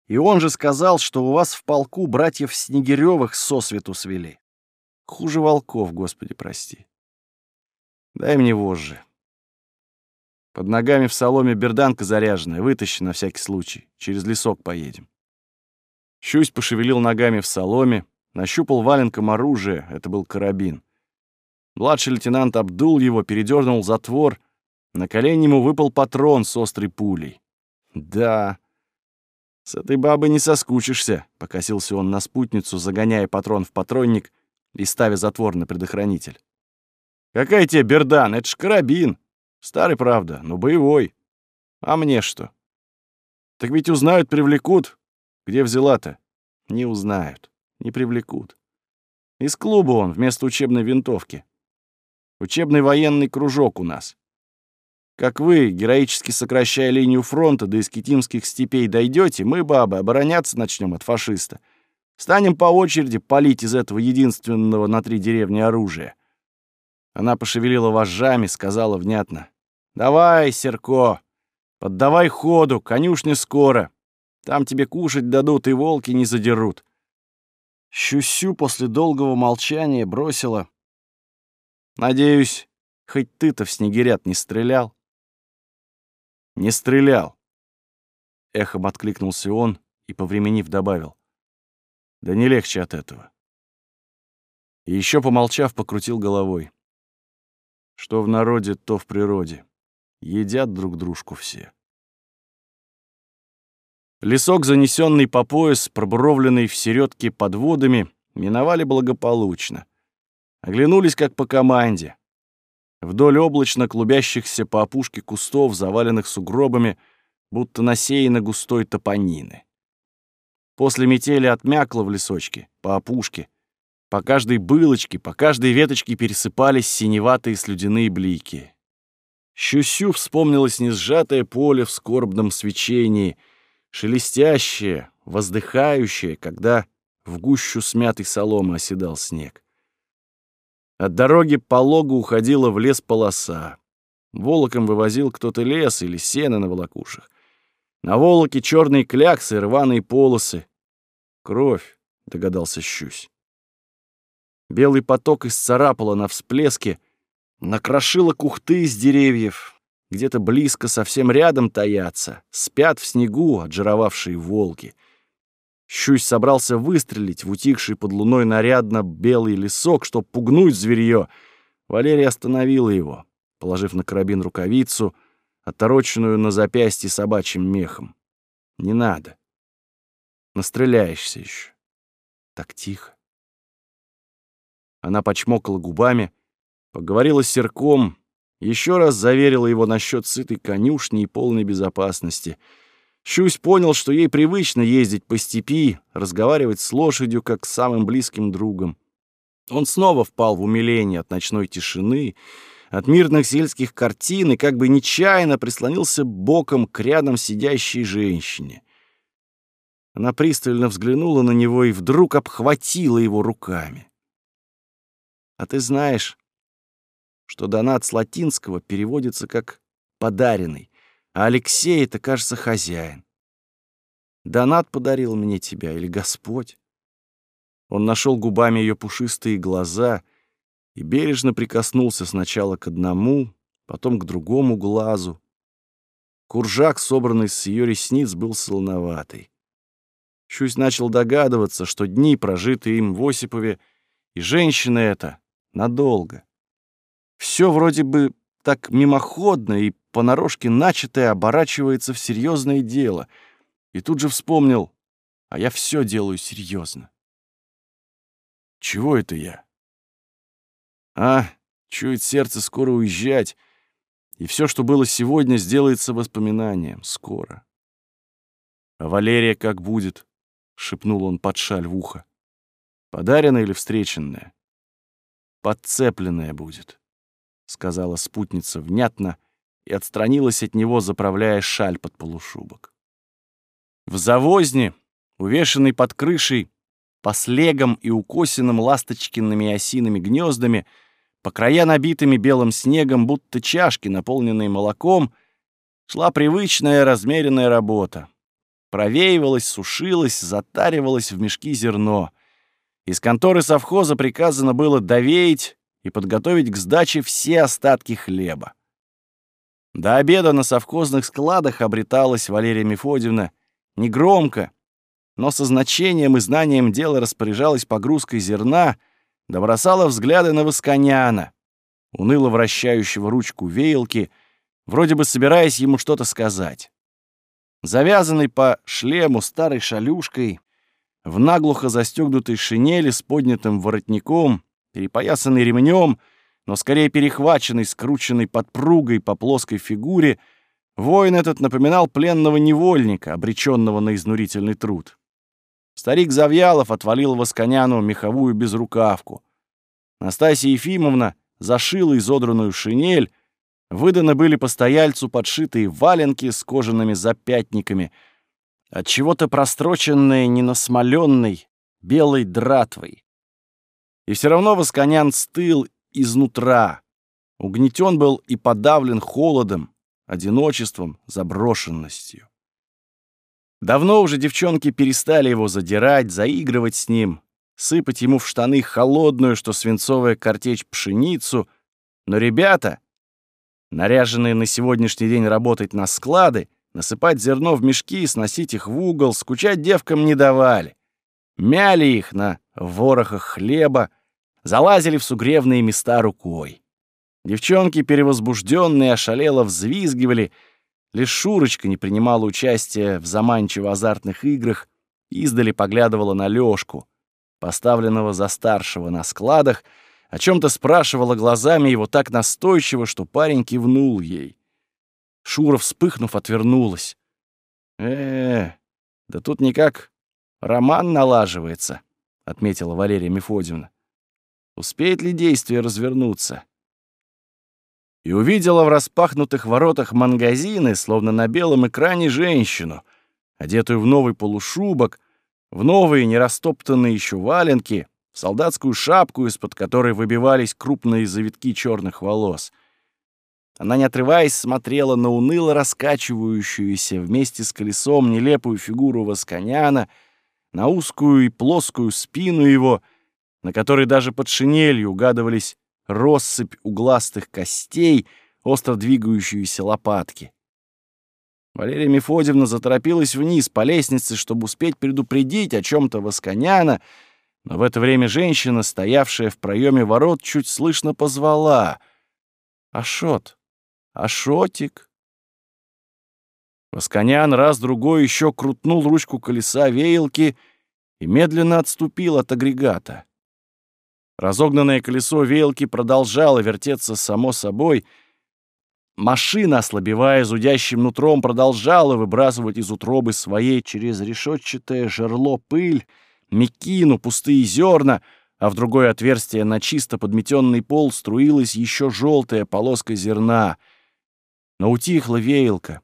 И он же сказал, что у вас в полку братьев Снегирёвых сосвету свели. Хуже волков, Господи, прости. Дай мне вожжи. Под ногами в соломе берданка заряженная, вытащи на всякий случай. Через лесок поедем. Щусь пошевелил ногами в соломе, нащупал валенком оружие, это был карабин. Младший лейтенант обдул его, передернул затвор. На колени ему выпал патрон с острой пулей. «Да, с этой бабой не соскучишься», — покосился он на спутницу, загоняя патрон в патронник и ставя затвор на предохранитель. «Какая тебе бердан? Это ж карабин!» Старый, правда, но боевой. А мне что? Так ведь узнают, привлекут. Где взяла-то? Не узнают, не привлекут. Из клуба он, вместо учебной винтовки. Учебный военный кружок у нас. Как вы, героически сокращая линию фронта до искитимских степей дойдете, мы, бабы, обороняться начнем от фашиста. Станем по очереди палить из этого единственного на три деревни оружия. Она пошевелила вожжами, сказала внятно. «Давай, Серко, поддавай ходу, конюшня скоро. Там тебе кушать дадут и волки не задерут». Щусю после долгого молчания бросила. «Надеюсь, хоть ты-то в снегирят не стрелял?» «Не стрелял», — эхом откликнулся он и, повременив, добавил. «Да не легче от этого». И еще помолчав, покрутил головой. Что в народе, то в природе. Едят друг дружку все. Лесок, занесенный по пояс, пробуровленный в середке подводами, миновали благополучно. Оглянулись, как по команде. Вдоль облачно клубящихся по опушке кустов, заваленных сугробами, будто насеяны густой топонины. После метели отмякло в лесочке, по опушке. По каждой былочке, по каждой веточке пересыпались синеватые слюдяные блики. Щусю вспомнилось несжатое поле в скорбном свечении, шелестящее, воздыхающее, когда в гущу смятой соломы оседал снег. От дороги полого уходила в лес полоса. Волоком вывозил кто-то лес или сено на волокушах. На волоке черные кляксы, рваные полосы. Кровь, догадался Щусь. Белый поток исцарапало на всплеске, накрошило кухты из деревьев. Где-то близко, совсем рядом таятся, спят в снегу отжировавшие волки. Щусь собрался выстрелить в утихший под луной нарядно белый лесок, чтоб пугнуть зверье. Валерия остановила его, положив на карабин рукавицу, отороченную на запястье собачьим мехом. «Не надо. Настреляешься еще. Так тихо». Она почмокала губами, поговорила с Серком, еще раз заверила его насчет сытой конюшни и полной безопасности. Щусь понял, что ей привычно ездить по степи, разговаривать с лошадью, как с самым близким другом. Он снова впал в умиление от ночной тишины, от мирных сельских картин и как бы нечаянно прислонился боком к рядом сидящей женщине. Она пристально взглянула на него и вдруг обхватила его руками. «А ты знаешь, что донат с латинского переводится как «подаренный», а Алексей — это, кажется, хозяин. Донат подарил мне тебя или Господь? Он нашел губами ее пушистые глаза — и бережно прикоснулся сначала к одному, потом к другому глазу. Куржак, собранный с ее ресниц, был солоноватый. Щусь начал догадываться, что дни, прожитые им в Осипове, и женщина эта надолго. Все вроде бы так мимоходно и понарошке начатое оборачивается в серьезное дело. И тут же вспомнил, а я все делаю серьезно. Чего это я? А, чует сердце скоро уезжать, и все, что было сегодня, сделается воспоминанием скоро. «А Валерия как будет?» — шепнул он под шаль в ухо. «Подаренная или встреченная?» «Подцепленная будет», — сказала спутница внятно и отстранилась от него, заправляя шаль под полушубок. В завозне, увешанной под крышей, по слегам и укосенным ласточкиными и осиными гнездами — по края набитыми белым снегом, будто чашки, наполненные молоком, шла привычная размеренная работа. Провеивалось, сушилось, затаривалось в мешки зерно. Из конторы совхоза приказано было довеять и подготовить к сдаче все остатки хлеба. До обеда на совхозных складах обреталась Валерия Мефодьевна негромко, но со значением и знанием дела распоряжалась погрузкой зерна — да бросала взгляды на Восконяна, уныло вращающего ручку веялки, вроде бы собираясь ему что-то сказать. Завязанный по шлему старой шалюшкой, в наглухо застегнутой шинели с поднятым воротником, перепоясанный ремнем, но скорее перехваченный, скрученный подпругой по плоской фигуре, воин этот напоминал пленного невольника, обреченного на изнурительный труд. Старик Завьялов отвалил Восконяну меховую безрукавку. Настасья Ефимовна зашила изодранную шинель, выданы были постояльцу подшитые валенки с кожаными запятниками, от чего-то простроченные ненасмоленной белой дратвой. И все равно Восконян стыл изнутра, угнетен был и подавлен холодом, одиночеством, заброшенностью. Давно уже девчонки перестали его задирать, заигрывать с ним, сыпать ему в штаны холодную, что свинцовая картечь пшеницу. Но ребята, наряженные на сегодняшний день работать на склады, насыпать зерно в мешки, сносить их в угол, скучать девкам не давали. Мяли их на ворохах хлеба, залазили в сугревные места рукой. Девчонки, перевозбужденные, ошалело взвизгивали — Лишь Шурочка не принимала участия в заманчиво азартных играх, издали поглядывала на Лёшку, поставленного за старшего на складах, о чем то спрашивала глазами его так настойчиво, что парень кивнул ей. Шура, вспыхнув, отвернулась. э, -э да тут никак роман налаживается», — отметила Валерия Мефодьевна. «Успеет ли действие развернуться?» и увидела в распахнутых воротах магазины, словно на белом экране, женщину, одетую в новый полушубок, в новые нерастоптанные еще валенки, в солдатскую шапку, из-под которой выбивались крупные завитки черных волос. Она, не отрываясь, смотрела на уныло раскачивающуюся вместе с колесом нелепую фигуру Восконяна, на узкую и плоскую спину его, на которой даже под шинелью угадывались россыпь угластых костей, остро двигающиеся лопатки. Валерия Мефодьевна заторопилась вниз по лестнице, чтобы успеть предупредить о чем-то Восконяна, но в это время женщина, стоявшая в проеме ворот, чуть слышно позвала «Ашот! Ашотик!» Восконян раз-другой еще крутнул ручку колеса веялки и медленно отступил от агрегата. Разогнанное колесо веялки продолжало вертеться само собой. Машина, ослабевая зудящим нутром, продолжала выбрасывать из утробы своей через решетчатое жерло пыль, мекину, пустые зерна, а в другое отверстие на чисто подметенный пол струилась еще желтая полоска зерна. Но утихла веялка.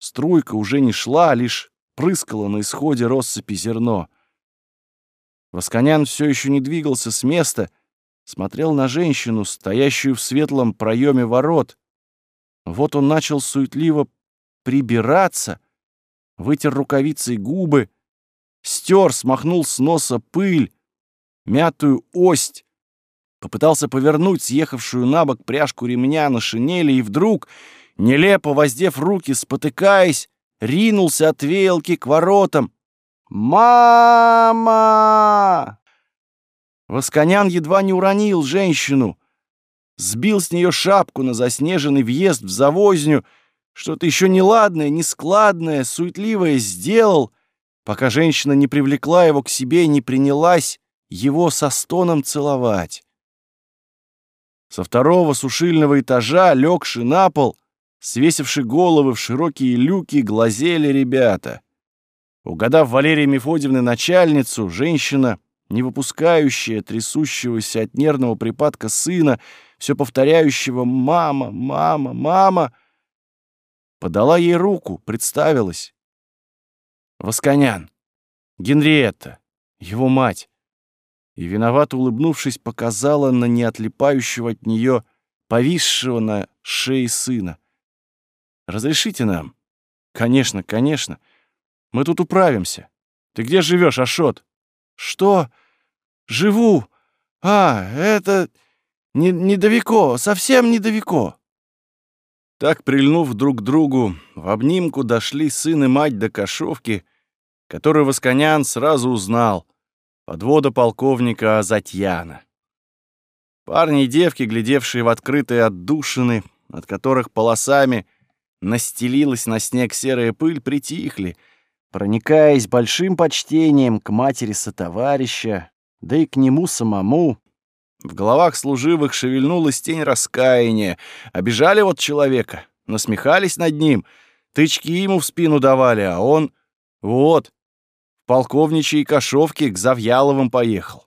Струйка уже не шла, а лишь прыскала на исходе россыпи зерно — Восконян все еще не двигался с места, смотрел на женщину, стоящую в светлом проеме ворот. Вот он начал суетливо прибираться, вытер рукавицей губы, стер, смахнул с носа пыль, мятую ость, попытался повернуть съехавшую на бок пряжку ремня на шинели и вдруг, нелепо воздев руки, спотыкаясь, ринулся от веялки к воротам, «Мама!» Восконян едва не уронил женщину, сбил с нее шапку на заснеженный въезд в завозню, что-то еще неладное, нескладное, суетливое сделал, пока женщина не привлекла его к себе и не принялась его со стоном целовать. Со второго сушильного этажа, легши на пол, свесивши головы в широкие люки, глазели ребята — Угадав Валерия Мефодьевны начальницу, женщина, не выпускающая трясущегося от нервного припадка сына, все повторяющего «мама, мама, мама», подала ей руку, представилась. Восконян, Генриетта, его мать, и, виновато улыбнувшись, показала на неотлипающего от нее повисшего на шее сына. «Разрешите нам?» «Конечно, конечно». Мы тут управимся. Ты где живешь, Ашот? Что? Живу. А, это не недалеко, совсем недалеко. Так, прильнув друг к другу, в обнимку дошли сын и мать до Кашовки, которую Восконян сразу узнал, подвода полковника Азатьяна. Парни и девки, глядевшие в открытые отдушины, от которых полосами настелилась на снег серая пыль, притихли — проникаясь большим почтением к матери сотоварища, да и к нему самому. В головах служивых шевельнулась тень раскаяния. Обижали вот человека, насмехались над ним, тычки ему в спину давали, а он... Вот, в полковничьей кошовке к Завьяловым поехал.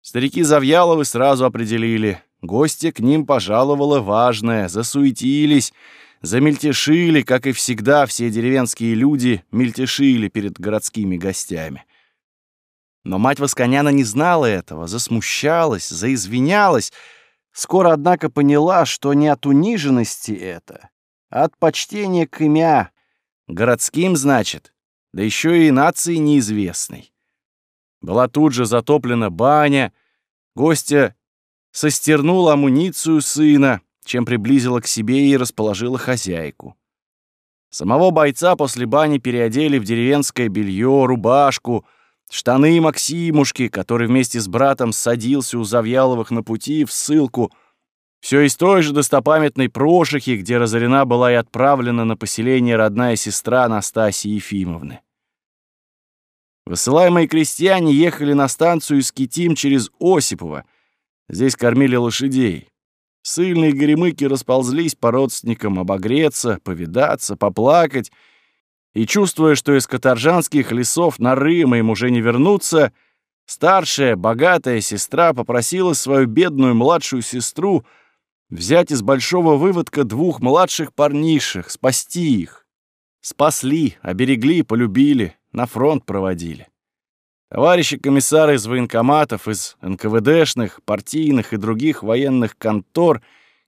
Старики Завьяловы сразу определили. Гостья к ним пожаловала важная, засуетились — замельтешили, как и всегда все деревенские люди мельтешили перед городскими гостями. Но мать Восконяна не знала этого, засмущалась, заизвинялась. Скоро, однако, поняла, что не от униженности это, а от почтения к имя. Городским, значит, да еще и нации неизвестной. Была тут же затоплена баня, гостя состернула амуницию сына, чем приблизила к себе и расположила хозяйку. Самого бойца после бани переодели в деревенское белье, рубашку, штаны Максимушки, который вместе с братом садился у Завьяловых на пути в ссылку, все из той же достопамятной Прошихи, где разорена была и отправлена на поселение родная сестра Анастасии Ефимовны. Высылаемые крестьяне ехали на станцию из Китим через Осипово. Здесь кормили лошадей. Сыльные горемыки расползлись по родственникам обогреться, повидаться, поплакать, и, чувствуя, что из каторжанских лесов на Рым им уже не вернуться, старшая, богатая сестра попросила свою бедную младшую сестру взять из большого выводка двух младших парнишек, спасти их. Спасли, оберегли, полюбили, на фронт проводили. Товарищи комиссары из военкоматов, из НКВДшных, партийных и других военных контор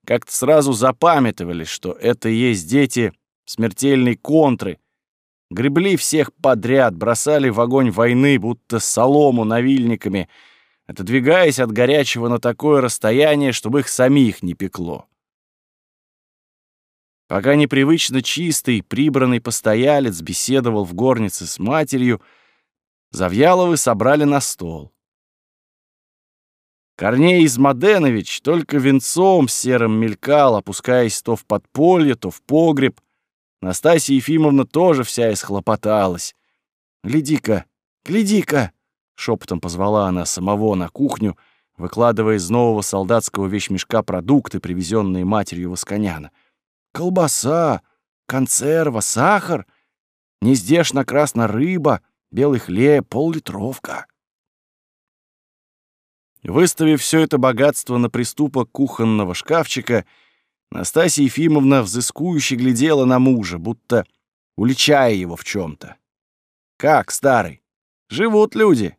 как-то сразу запамятовали, что это и есть дети смертельной контры, гребли всех подряд, бросали в огонь войны, будто солому навильниками, отодвигаясь от горячего на такое расстояние, чтобы их самих не пекло. Пока непривычно чистый, прибранный постоялец беседовал в горнице с матерью, Завьяловы собрали на стол. Корней Измаденович только венцом серым мелькал, опускаясь то в подполье, то в погреб. Настасья Ефимовна тоже вся исхлопоталась. «Гляди-ка, гляди-ка!» — шепотом позвала она самого на кухню, выкладывая из нового солдатского вещмешка продукты, привезенные матерью Восконяна — Колбаса, консерва, сахар, нездешно красная рыба, белый хлеб, пол-литровка. Выставив все это богатство на приступок кухонного шкафчика, Настасья Ефимовна взыскующе глядела на мужа, будто уличая его в чем то «Как, старый? Живут люди?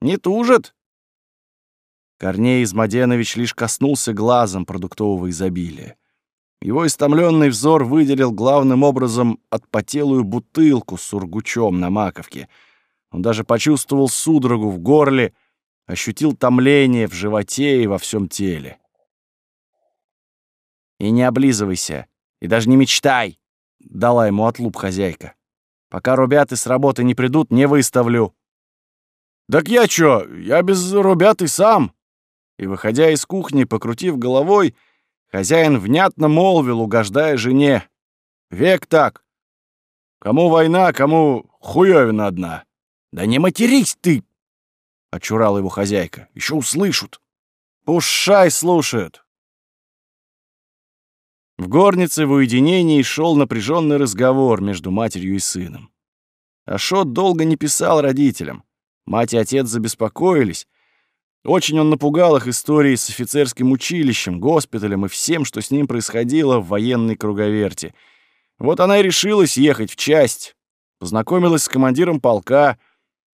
Не тужат?» Корней Измаденович лишь коснулся глазом продуктового изобилия. Его истомленный взор выделил главным образом отпотелую бутылку с сургучом на маковке. Он даже почувствовал судорогу в горле, ощутил томление в животе и во всем теле. «И не облизывайся, и даже не мечтай!» — дала ему отлуп хозяйка. «Пока рубяты с работы не придут, не выставлю». «Так я чё, я без рубят и сам!» И, выходя из кухни, покрутив головой, Хозяин внятно молвил, угождая жене. «Век так. Кому война, кому хуёвина одна». «Да не матерись ты!» — очурала его хозяйка. «Еще услышат». «Пушай слушают». В горнице в уединении шел напряженный разговор между матерью и сыном. Ашот долго не писал родителям. Мать и отец забеспокоились, очень он напугал их историей с офицерским училищем, госпиталем и всем, что с ним происходило в военной круговерти. Вот она и решилась ехать в часть, познакомилась с командиром полка,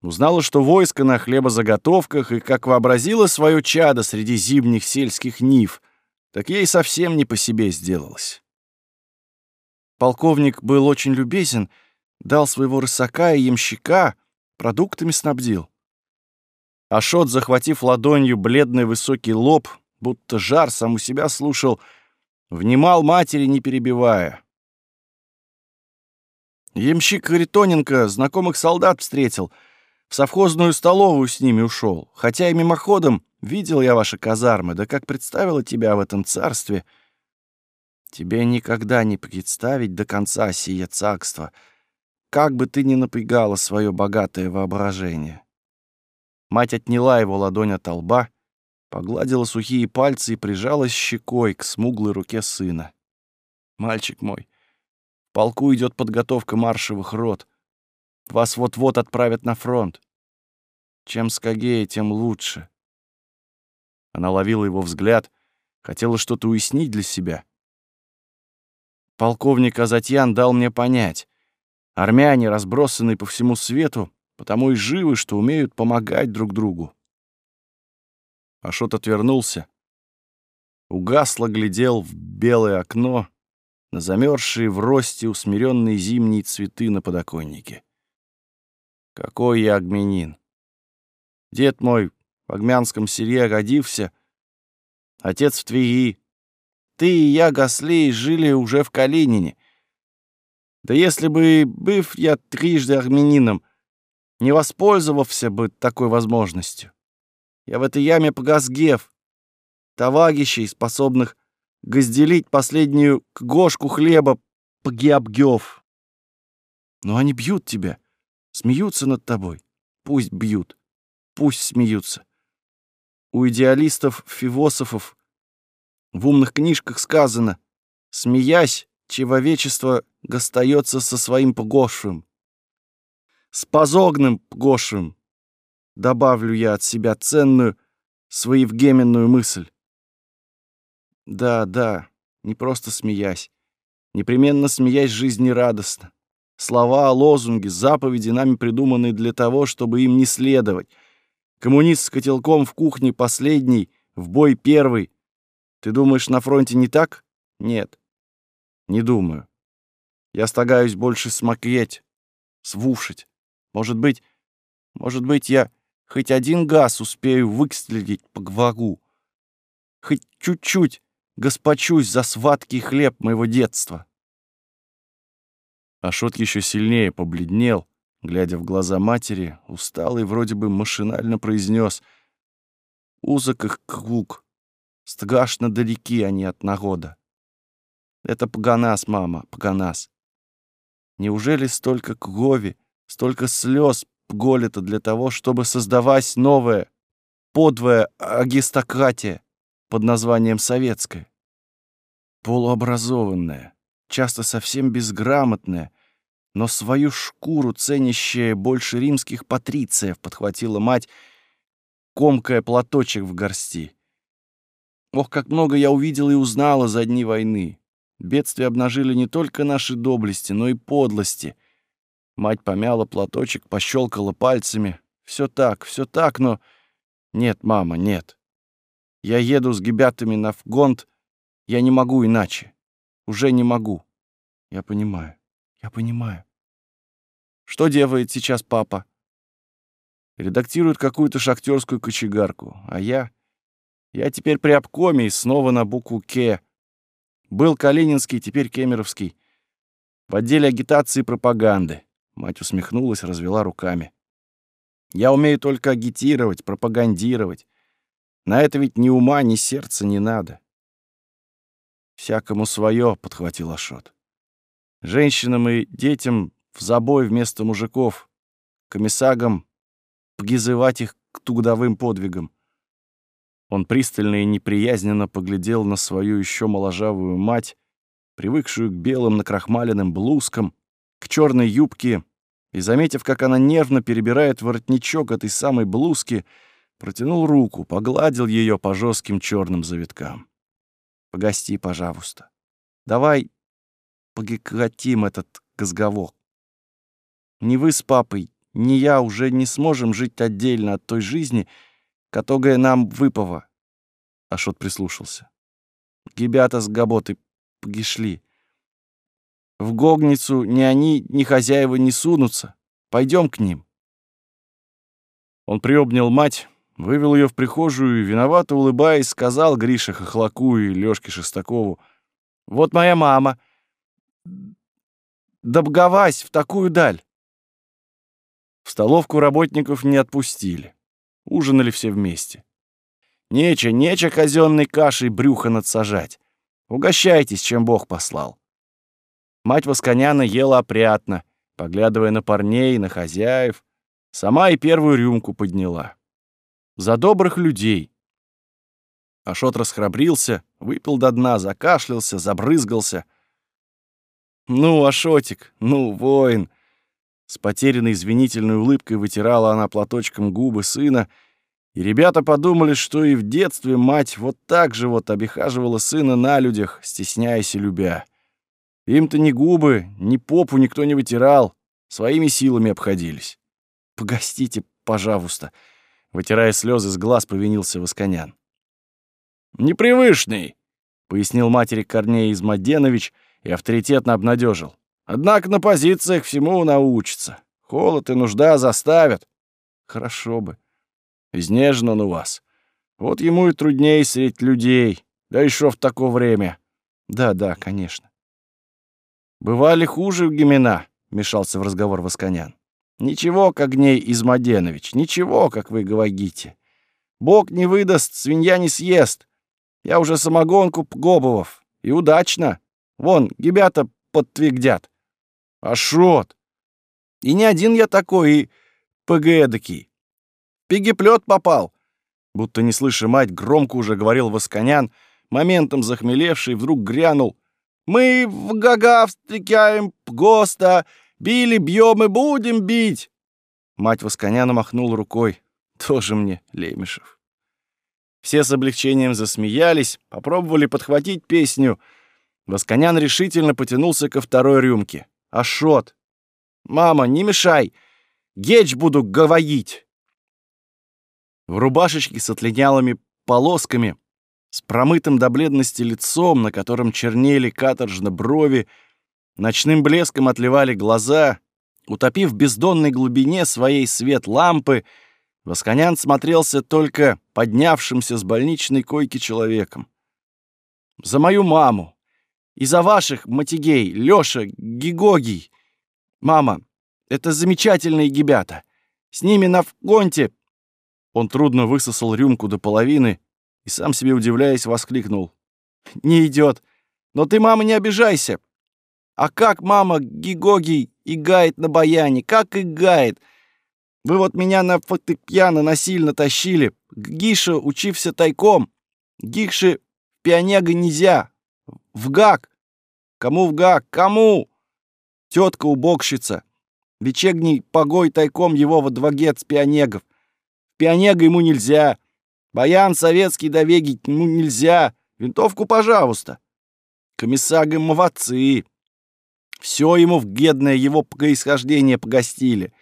узнала, что войско на хлебозаготовках и как вообразила свое чадо среди зимних сельских нив, так ей совсем не по себе сделалось. Полковник был очень любезен, дал своего рысака и ямщика, продуктами снабдил. Ашот, захватив ладонью бледный высокий лоб, будто жар сам у себя слушал, внимал матери, не перебивая. Ямщик Харитоненко знакомых солдат встретил, в совхозную столовую с ними ушел. Хотя и мимоходом видел я ваши казармы, да как представила тебя в этом царстве. Тебе никогда не представить до конца сие царство, как бы ты ни напрягала свое богатое воображение. Мать отняла его ладонь от лба, погладила сухие пальцы и прижалась щекой к смуглой руке сына. «Мальчик мой, в полку идет подготовка маршевых рот. Вас вот-вот отправят на фронт. Чем скагее, тем лучше». Она ловила его взгляд, хотела что-то уяснить для себя. Полковник Азатьян дал мне понять. Армяне, разбросанные по всему свету, потому и живы, что умеют помогать друг другу. Ашот отвернулся. Угасло глядел в белое окно на замерзшие в росте усмиренные зимние цветы на подоконнике. Какой я огменин! Дед мой в Агмянском селе родился, отец в Твери. Ты и я, Гаслей, жили уже в Калинине. Да если бы, быв я трижды армянином, не воспользовался бы такой возможностью. Я в этой яме погазгев, товарищей, способных газделить последнюю кгошку хлеба, погиабгев. Но они бьют тебя, смеются над тобой. Пусть бьют, пусть смеются. У идеалистов-философов в умных книжках сказано, смеясь, человечество гостается со своим погошим с позогным Гошем. Добавлю я от себя ценную, своевгеменную мысль. Да, да, не просто смеясь. Непременно смеясь жизни радостно. Слова, лозунги, заповеди, нами придуманные для того, чтобы им не следовать. Коммунист с котелком в кухне последний, в бой первый. Ты думаешь, на фронте не так? Нет. Не думаю. Я стараюсь больше смокреть, свушить. Может быть, может быть, я хоть один газ успею выстрелить по гвагу. Хоть чуть-чуть госпочусь за сваткий хлеб моего детства. Ашот еще сильнее побледнел, глядя в глаза матери, усталый вроде бы машинально произнес «Узок их круг, страшно далеки они от народа. Это Паганас, мама, Паганас. Неужели столько крови, столько слез пголито для того, чтобы создавать новое, подвое агистократия под названием советская? Полуобразованная, часто совсем безграмотная, но свою шкуру ценящая больше римских патрициев, подхватила мать, комкая платочек в горсти. Ох, как много я увидела и узнала за дни войны. Бедствия обнажили не только наши доблести, но и подлости. Мать помяла платочек, пощелкала пальцами. Все так, все так, но... Нет, мама, нет. Я еду с гибятами на Фгонт. Я не могу иначе. Уже не могу. Я понимаю. Я понимаю. Что делает сейчас папа? Редактирует какую-то шахтерскую кочегарку. А я... Я теперь при обкоме и снова на букву «К». Был Калининский, теперь Кемеровский. В отделе агитации и пропаганды. Мать усмехнулась, развела руками. Я умею только агитировать, пропагандировать. На это ведь ни ума, ни сердца не надо. «Всякому свое», — подхватил Ашот. «Женщинам и детям в забой вместо мужиков, комиссагам погизывать их к трудовым подвигам. Он пристально и неприязненно поглядел на свою еще моложавую мать, привыкшую к белым накрахмаленным блузкам, к черной юбке, и, заметив, как она нервно перебирает воротничок этой самой блузки, протянул руку, погладил ее по жестким черным завиткам. «Погости, пожалуйста. Давай погекратим этот разговор. Ни вы с папой, ни я уже не сможем жить отдельно от той жизни, которая нам выпала. Ашот прислушался. Гибята с Габотой погишли. В гогницу ни они, ни хозяева не сунутся. Пойдем к ним. Он приобнял мать, вывел ее в прихожую и, виновато улыбаясь, сказал Грише Хохлаку и Лёшке Шестакову, «Вот моя мама. Добговась в такую даль». В столовку работников не отпустили. Ужинали все вместе. Нече, нече казенной кашей брюхо надсажать. Угощайтесь, чем Бог послал. Мать Восконяна ела опрятно, поглядывая на парней, на хозяев. Сама и первую рюмку подняла. За добрых людей. Ашот расхрабрился, выпил до дна, закашлялся, забрызгался. «Ну, Ашотик, ну, воин!» С потерянной извинительной улыбкой вытирала она платочком губы сына, и ребята подумали, что и в детстве мать вот так же вот обихаживала сына на людях, стесняясь и любя. Им-то ни губы, ни попу никто не вытирал, своими силами обходились. «Погостите, пожалуйста», — вытирая слезы с глаз, повинился Восконян. «Непривычный», — пояснил матери Корней Измаденович и авторитетно обнадежил. Однако на позициях всему научится. Холод и нужда заставят. Хорошо бы. Изнежен он у вас. Вот ему и трудней средь людей. Да еще в такое время. Да, да, конечно. Бывали хуже Гимена, мешался в разговор Восконян. Ничего, как гней Измаденович, ничего, как вы говорите. Бог не выдаст, свинья не съест. Я уже самогонку Гобовов. И удачно. Вон, гибята подтвигдят. Ашот. И не один я такой, и ПГ-эдакий. Пигеплет попал. Будто не слыша мать, громко уже говорил Восконян, моментом захмелевший, вдруг грянул. «Мы в Гага встречаем ГОСТа, били, бьем и будем бить!» Мать Восконяна махнул рукой. «Тоже мне, Лемешев». Все с облегчением засмеялись, попробовали подхватить песню. Восконян решительно потянулся ко второй рюмке. Ашот. Мама, не мешай! Геч буду говорить!» В рубашечке с отлинялыми полосками, с промытым до бледности лицом, на котором чернели каторжно брови, ночным блеском отливали глаза, утопив в бездонной глубине своей свет лампы, Восконян смотрелся только поднявшимся с больничной койки человеком. «За мою маму! И за ваших матигей, Лёша, Гигогий! Мама, это замечательные гибята! С ними на фгонте он трудно высосал рюмку до половины и сам себе удивляясь воскликнул. «Не идет. Но ты, мама, не обижайся. А как мама Гигогий игает на баяне? Как игает? Вы вот меня на фортепиано насильно тащили. К Гише учився тайком. Гише пионега нельзя. В гак. Кому в гак? Кому? Тетка убогщица. Вечегний погой тайком его во дворец пионегов. Пионега ему нельзя. Баян советский довегить ему нельзя. Винтовку, пожалуйста. Комиссары молодцы. Все ему в гедное его происхождение погостили.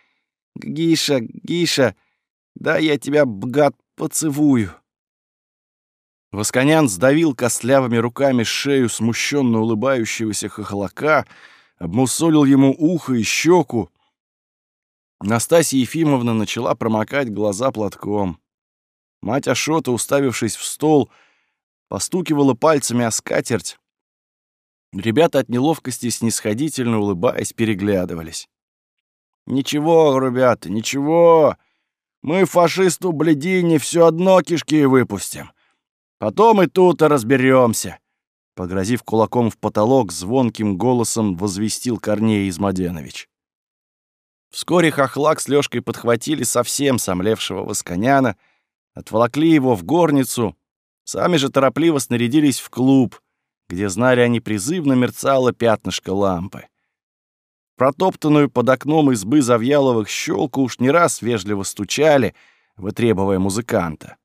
Гиша, Гиша, да я тебя, бгат, поцелую. Восконян сдавил костлявыми руками шею смущенно улыбающегося хохолока, обмусолил ему ухо и щеку, Настасья Ефимовна начала промокать глаза платком. Мать Ашота, уставившись в стол, постукивала пальцами о скатерть. Ребята от неловкости, снисходительно улыбаясь, переглядывались. «Ничего, ребята, ничего. Мы фашисту бледине все одно кишки выпустим. Потом и тут разберемся. Погрозив кулаком в потолок, звонким голосом возвестил Корней Измаденович. Вскоре хохлак с Лёшкой подхватили совсем сомлевшего восконяна, отволокли его в горницу, сами же торопливо снарядились в клуб, где, знали они, призывно мерцало пятнышко лампы. Протоптанную под окном избы Завьяловых щелку уж не раз вежливо стучали, вытребовая музыканта.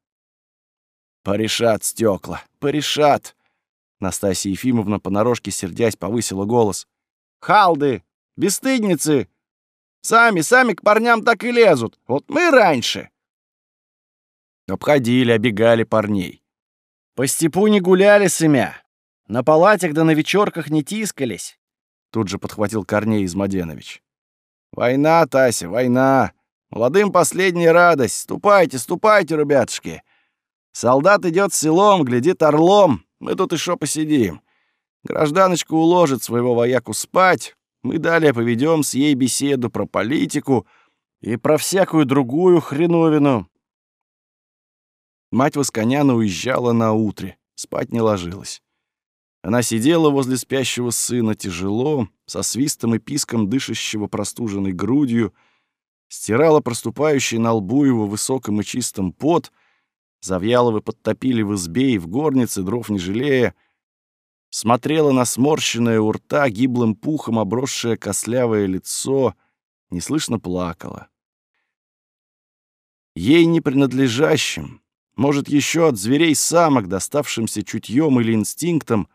«Порешат стекла, порешат!» Настасья Ефимовна понарошке сердясь повысила голос. «Халды! Бесстыдницы! Сами, сами к парням так и лезут. Вот мы раньше. Обходили, обегали парней. По степу не гуляли с имя. На палатях да на вечерках не тискались. Тут же подхватил Корней Измаденович. Война, Тася, война. Молодым последняя радость. Ступайте, ступайте, ребятушки. Солдат идет селом, глядит орлом. Мы тут еще посидим. Гражданочка уложит своего вояку спать, мы далее поведем с ей беседу про политику и про всякую другую хреновину. Мать Восконяна уезжала на утре, спать не ложилась. Она сидела возле спящего сына тяжело, со свистом и писком дышащего простуженной грудью, стирала проступающий на лбу его высоком и чистом пот, Завьяловы подтопили в избе и в горнице, дров не жалея, смотрела на сморщенное у рта, гиблым пухом обросшее кослявое лицо, неслышно плакала. Ей не принадлежащим, может, еще от зверей самок, доставшимся чутьем или инстинктом,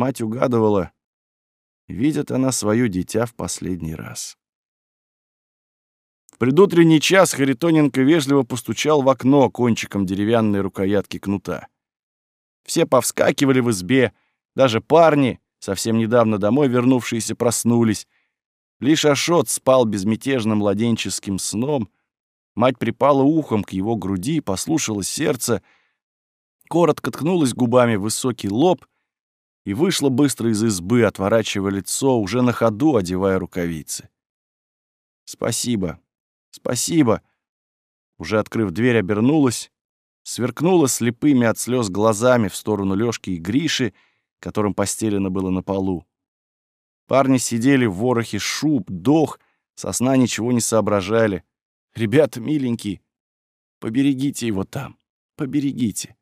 мать угадывала, видит она свое дитя в последний раз. В предутренний час Харитоненко вежливо постучал в окно кончиком деревянной рукоятки кнута. Все повскакивали в избе, даже парни, совсем недавно домой вернувшиеся, проснулись. Лишь Ашот спал безмятежным младенческим сном. Мать припала ухом к его груди, послушала сердце, коротко ткнулась губами в высокий лоб и вышла быстро из избы, отворачивая лицо, уже на ходу одевая рукавицы. «Спасибо, спасибо!» Уже открыв дверь, обернулась, сверкнула слепыми от слез глазами в сторону Лёшки и Гриши, которым постелено было на полу. Парни сидели в ворохе шуб, дох, со сна ничего не соображали. «Ребята, миленькие, поберегите его там, поберегите».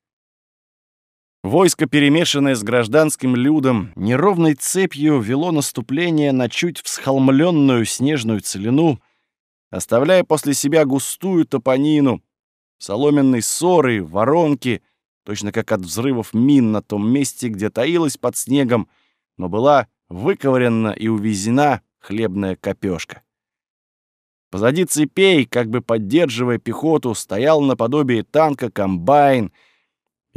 Войско, перемешанное с гражданским людом, неровной цепью вело наступление на чуть всхолмленную снежную целину, оставляя после себя густую топонину, соломенные ссоры, воронки — точно как от взрывов мин на том месте, где таилась под снегом, но была выковырена и увезена хлебная копёшка. Позади цепей, как бы поддерживая пехоту, стоял наподобие танка комбайн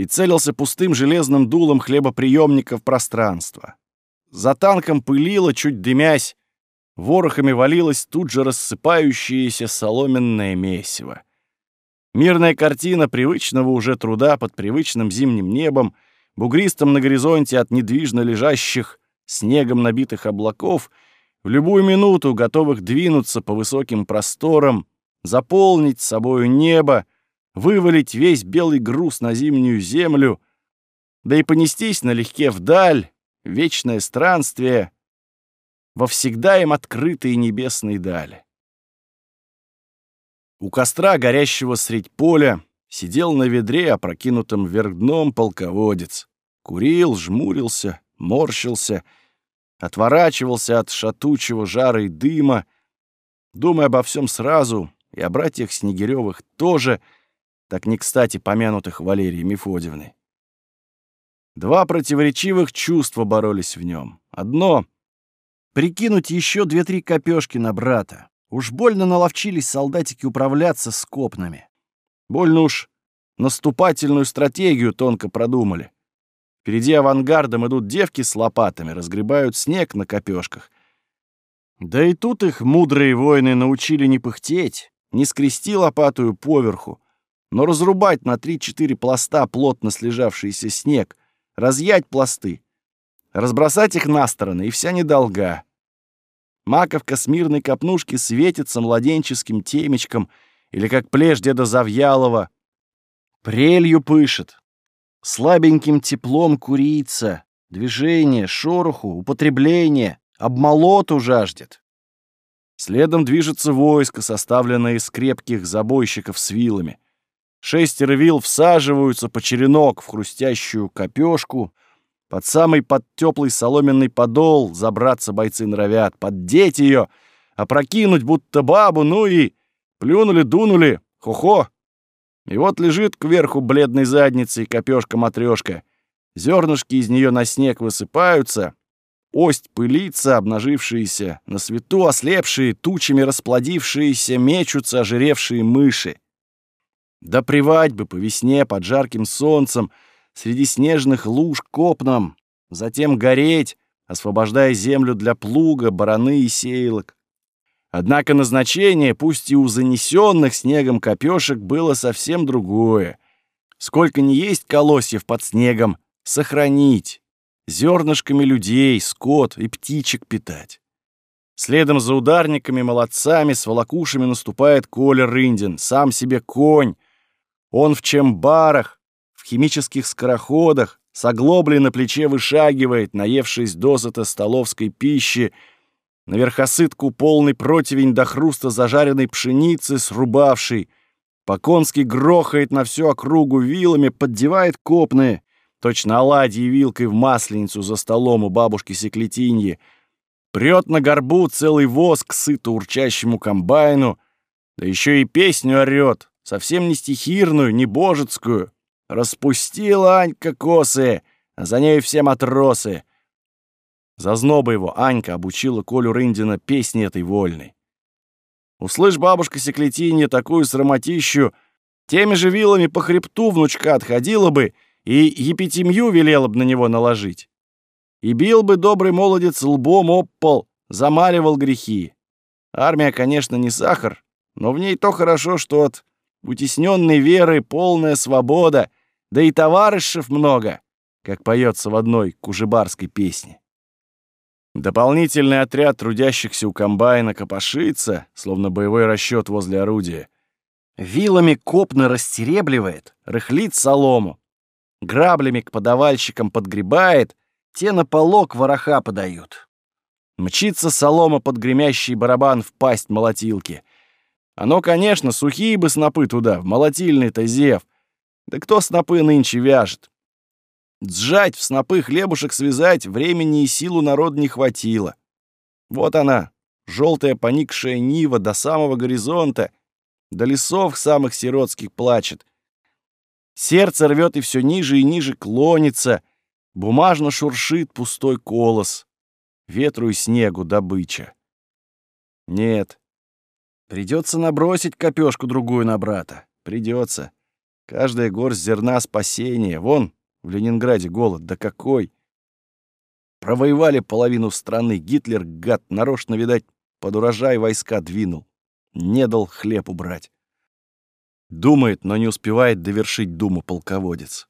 и целился пустым железным дулом хлебоприемника в пространство. За танком пылило, чуть дымясь, ворохами валилось тут же рассыпающееся соломенное месиво. Мирная картина привычного уже труда под привычным зимним небом, бугристым на горизонте от недвижно лежащих снегом набитых облаков, в любую минуту готовых двинуться по высоким просторам, заполнить собою небо, вывалить весь белый груз на зимнюю землю, да и понестись налегке вдаль, вечное странствие, во всегда им открытые небесные дали. У костра, горящего средь поля, сидел на ведре, опрокинутом вверх дном, полководец. Курил, жмурился, морщился, отворачивался от шатучего жара и дыма, думая обо всем сразу, и о братьях Снегирёвых тоже, так не кстати помянутых Валерией Мефодьевной. Два противоречивых чувства боролись в нем. Одно — прикинуть еще две-три копёшки на брата. Уж больно наловчились солдатики управляться с копнами. Больно уж наступательную стратегию тонко продумали. Впереди авангардом идут девки с лопатами, разгребают снег на копёшках. Да и тут их мудрые воины научили не пыхтеть, не скрести лопатую поверху, но разрубать на три-четыре пласта плотно слежавшийся снег, разъять пласты, разбросать их на стороны, и вся недолга. Маковка с мирной копнушки светится младенческим темечком или, как плешь деда Завьялова, прелью пышет. Слабеньким теплом курица, движение, шороху, употребление, обмолоту жаждет. Следом движется войско, составленное из крепких забойщиков с вилами. Шестеро вил всаживаются по черенок в хрустящую копёшку, под самый под теплый соломенный подол забраться бойцы норовят, поддеть ее, опрокинуть будто бабу, ну и плюнули-дунули, хо-хо. И вот лежит кверху бледной задницей копёшка-матрёшка. Зернышки из нее на снег высыпаются, ость пылится, обнажившиеся, на свету ослепшие, тучами расплодившиеся, мечутся ожиревшие мыши. Да привать бы по весне под жарким солнцем — среди снежных луж копном, затем гореть, освобождая землю для плуга, бараны и сеялок. Однако назначение, пусть и у занесенных снегом копешек, было совсем другое. Сколько не есть колосьев под снегом, сохранить, зернышками людей, скот и птичек питать. Следом за ударниками, молодцами, с волокушами наступает Коля Рындин, сам себе конь. Он в чембарах, в химических скороходах, с оглоблей на плече вышагивает, наевшись досыта столовской пищи, на верхосытку полный противень до хруста зажаренной пшеницы, срубавший, по-конски грохает на всю округу вилами, поддевает копны, точно оладьи вилкой в масленицу за столом у бабушки Секлетиньи, прет на горбу целый воз к сыто урчащему комбайну, да еще и песню орет, совсем не стихирную, не божецкую, Распустила Анька косы, а за ней все матросы. Зазноба его Анька обучила Колю Рындина песне этой вольной. Услышь бабушка Секлетинья такую срамотищу, теми же вилами по хребту внучка отходила бы и епитемью велела бы на него наложить. И бил бы добрый молодец лбом об пол, замаливал грехи. Армия, конечно, не сахар, но в ней то хорошо, что от утесненной веры полная свобода — да и товарищев много, как поется в одной кужебарской песне. Дополнительный отряд трудящихся у комбайна копошится, словно боевой расчет возле орудия. Вилами копны растеребливает, рыхлит солому. Граблями к подавальщикам подгребает, те на полок вороха подают. Мчится солома под гремящий барабан в пасть молотилки. Оно, конечно, сухие бы снопы туда, в молотильный-то зев, да кто снопы нынче вяжет? Сжать в снопы хлебушек связать времени и силу народ не хватило. Вот она, желтая поникшая нива до самого горизонта, до лесов самых сиротских плачет. Сердце рвет и все ниже и ниже клонится, бумажно шуршит пустой колос, ветру и снегу добыча. Нет, Придется набросить копёшку другую на брата. Придется. Каждая горсть зерна спасения. Вон, в Ленинграде голод. Да какой! Провоевали половину страны. Гитлер, гад, нарочно, видать, под урожай войска двинул. Не дал хлеб убрать. Думает, но не успевает довершить думу полководец.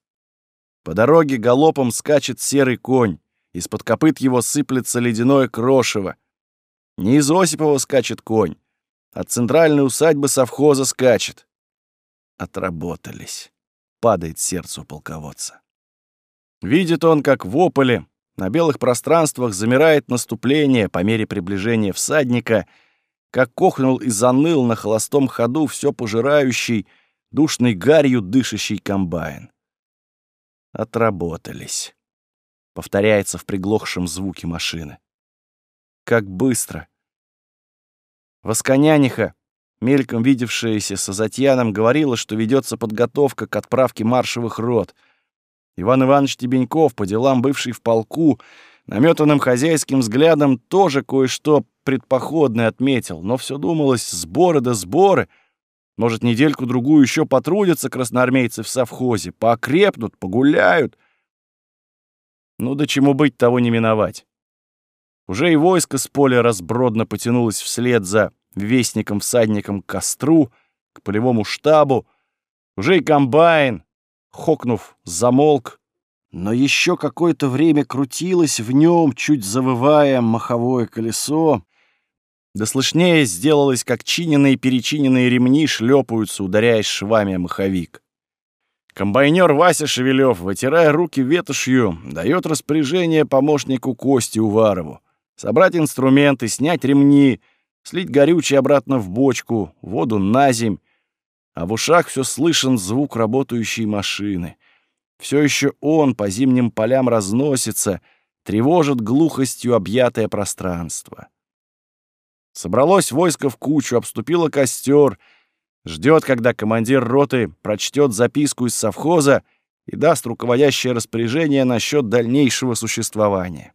По дороге галопом скачет серый конь. Из-под копыт его сыплется ледяное крошево. Не из Осипова скачет конь, от центральной усадьбы совхоза скачет. Отработались. Падает сердце у полководца. Видит он, как в ополе на белых пространствах замирает наступление по мере приближения всадника, как кохнул и заныл на холостом ходу все пожирающий, душной гарью дышащий комбайн. Отработались. Повторяется в приглохшем звуке машины. Как быстро. Восконяниха, мельком видевшаяся с Азатьяном, говорила, что ведется подготовка к отправке маршевых рот. Иван Иванович Тебеньков, по делам бывший в полку, наметанным хозяйским взглядом тоже кое-что предпоходное отметил, но все думалось сборы да сборы. Может, недельку-другую еще потрудятся красноармейцы в совхозе, поокрепнут, погуляют. Ну да чему быть, того не миновать. Уже и войско с поля разбродно потянулось вслед за вестником-всадником к костру, к полевому штабу. Уже и комбайн, хокнув, замолк, но еще какое-то время крутилось в нем, чуть завывая маховое колесо. Да слышнее сделалось, как чиненные и перечиненные ремни шлепаются, ударяясь швами маховик. Комбайнер Вася Шевелев, вытирая руки ветошью, дает распоряжение помощнику Кости Уварову собрать инструменты, снять ремни, слить горючее обратно в бочку, воду на земь, а в ушах все слышен звук работающей машины. Все еще он по зимним полям разносится, тревожит глухостью объятое пространство. Собралось войско в кучу, обступило костер, ждет, когда командир роты прочтет записку из совхоза и даст руководящее распоряжение насчет дальнейшего существования.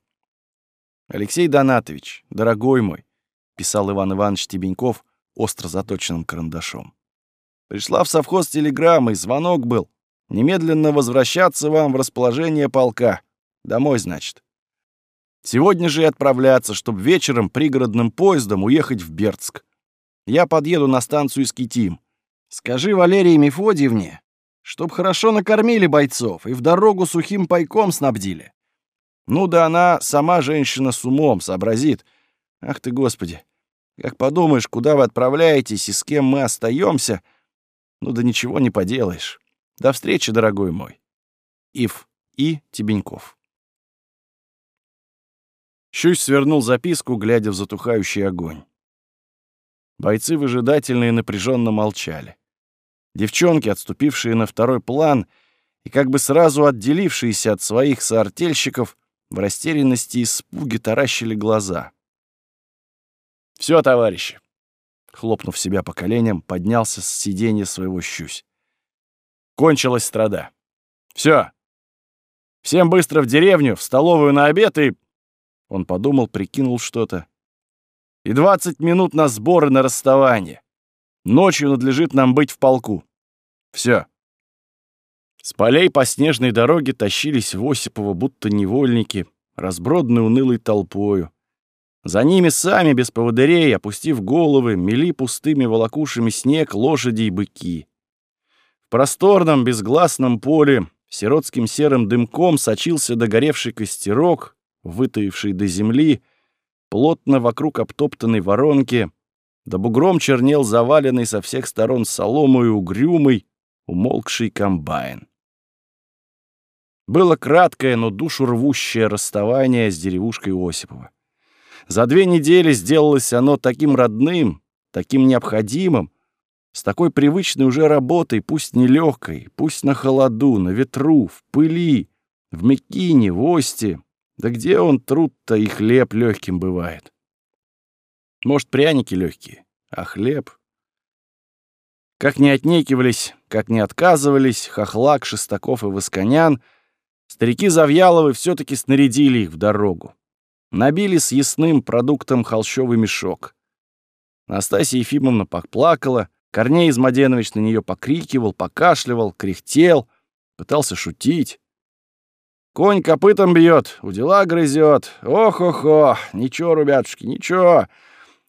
«Алексей Донатович, дорогой мой», — писал Иван Иванович Тебеньков остро заточенным карандашом. «Пришла в совхоз телеграмма, и звонок был. Немедленно возвращаться вам в расположение полка. Домой, значит. Сегодня же и отправляться, чтобы вечером пригородным поездом уехать в Бердск. Я подъеду на станцию Скитим. Скажи Валерии Мефодьевне, чтоб хорошо накормили бойцов и в дорогу сухим пайком снабдили. Ну да она сама женщина с умом, сообразит. Ах ты, Господи, как подумаешь, куда вы отправляетесь и с кем мы остаемся, ну да ничего не поделаешь. До встречи, дорогой мой. Ив И. Тебеньков. Щусь свернул записку, глядя в затухающий огонь. Бойцы выжидательно и напряженно молчали. Девчонки, отступившие на второй план и как бы сразу отделившиеся от своих соартельщиков, в растерянности и испуге таращили глаза. «Все, товарищи!» Хлопнув себя по коленям, поднялся с сиденья своего щусь. Кончилась страда. Все. Всем быстро в деревню, в столовую на обед и... Он подумал, прикинул что-то. И двадцать минут на сборы на расставание. Ночью надлежит нам быть в полку. Все. С полей по снежной дороге тащились в Осипово будто невольники, разбродные унылой толпою. За ними сами, без поводырей, опустив головы, мели пустыми волокушами снег лошади и быки. В просторном безгласном поле сиротским серым дымком сочился догоревший костерок, вытаивший до земли, плотно вокруг обтоптанной воронки, да бугром чернел заваленный со всех сторон соломой угрюмый, умолкший комбайн. Было краткое, но душу рвущее расставание с деревушкой Осипова. За две недели сделалось оно таким родным, таким необходимым, с такой привычной уже работой, пусть нелегкой, пусть на холоду, на ветру, в пыли, в мекине, в осте. Да где он труд-то и хлеб легким бывает? Может, пряники легкие, а хлеб? Как не отнекивались, как не отказывались Хохлак, Шестаков и Восконян — Старики Завьяловы все-таки снарядили их в дорогу. Набили с ясным продуктом холщовый мешок. Настасья Ефимовна поплакала, Корней Измаденович на нее покрикивал, покашливал, кряхтел, пытался шутить. Конь копытом бьет, у дела грызет. Ох-ох-ох, ничего, ребятушки, ничего.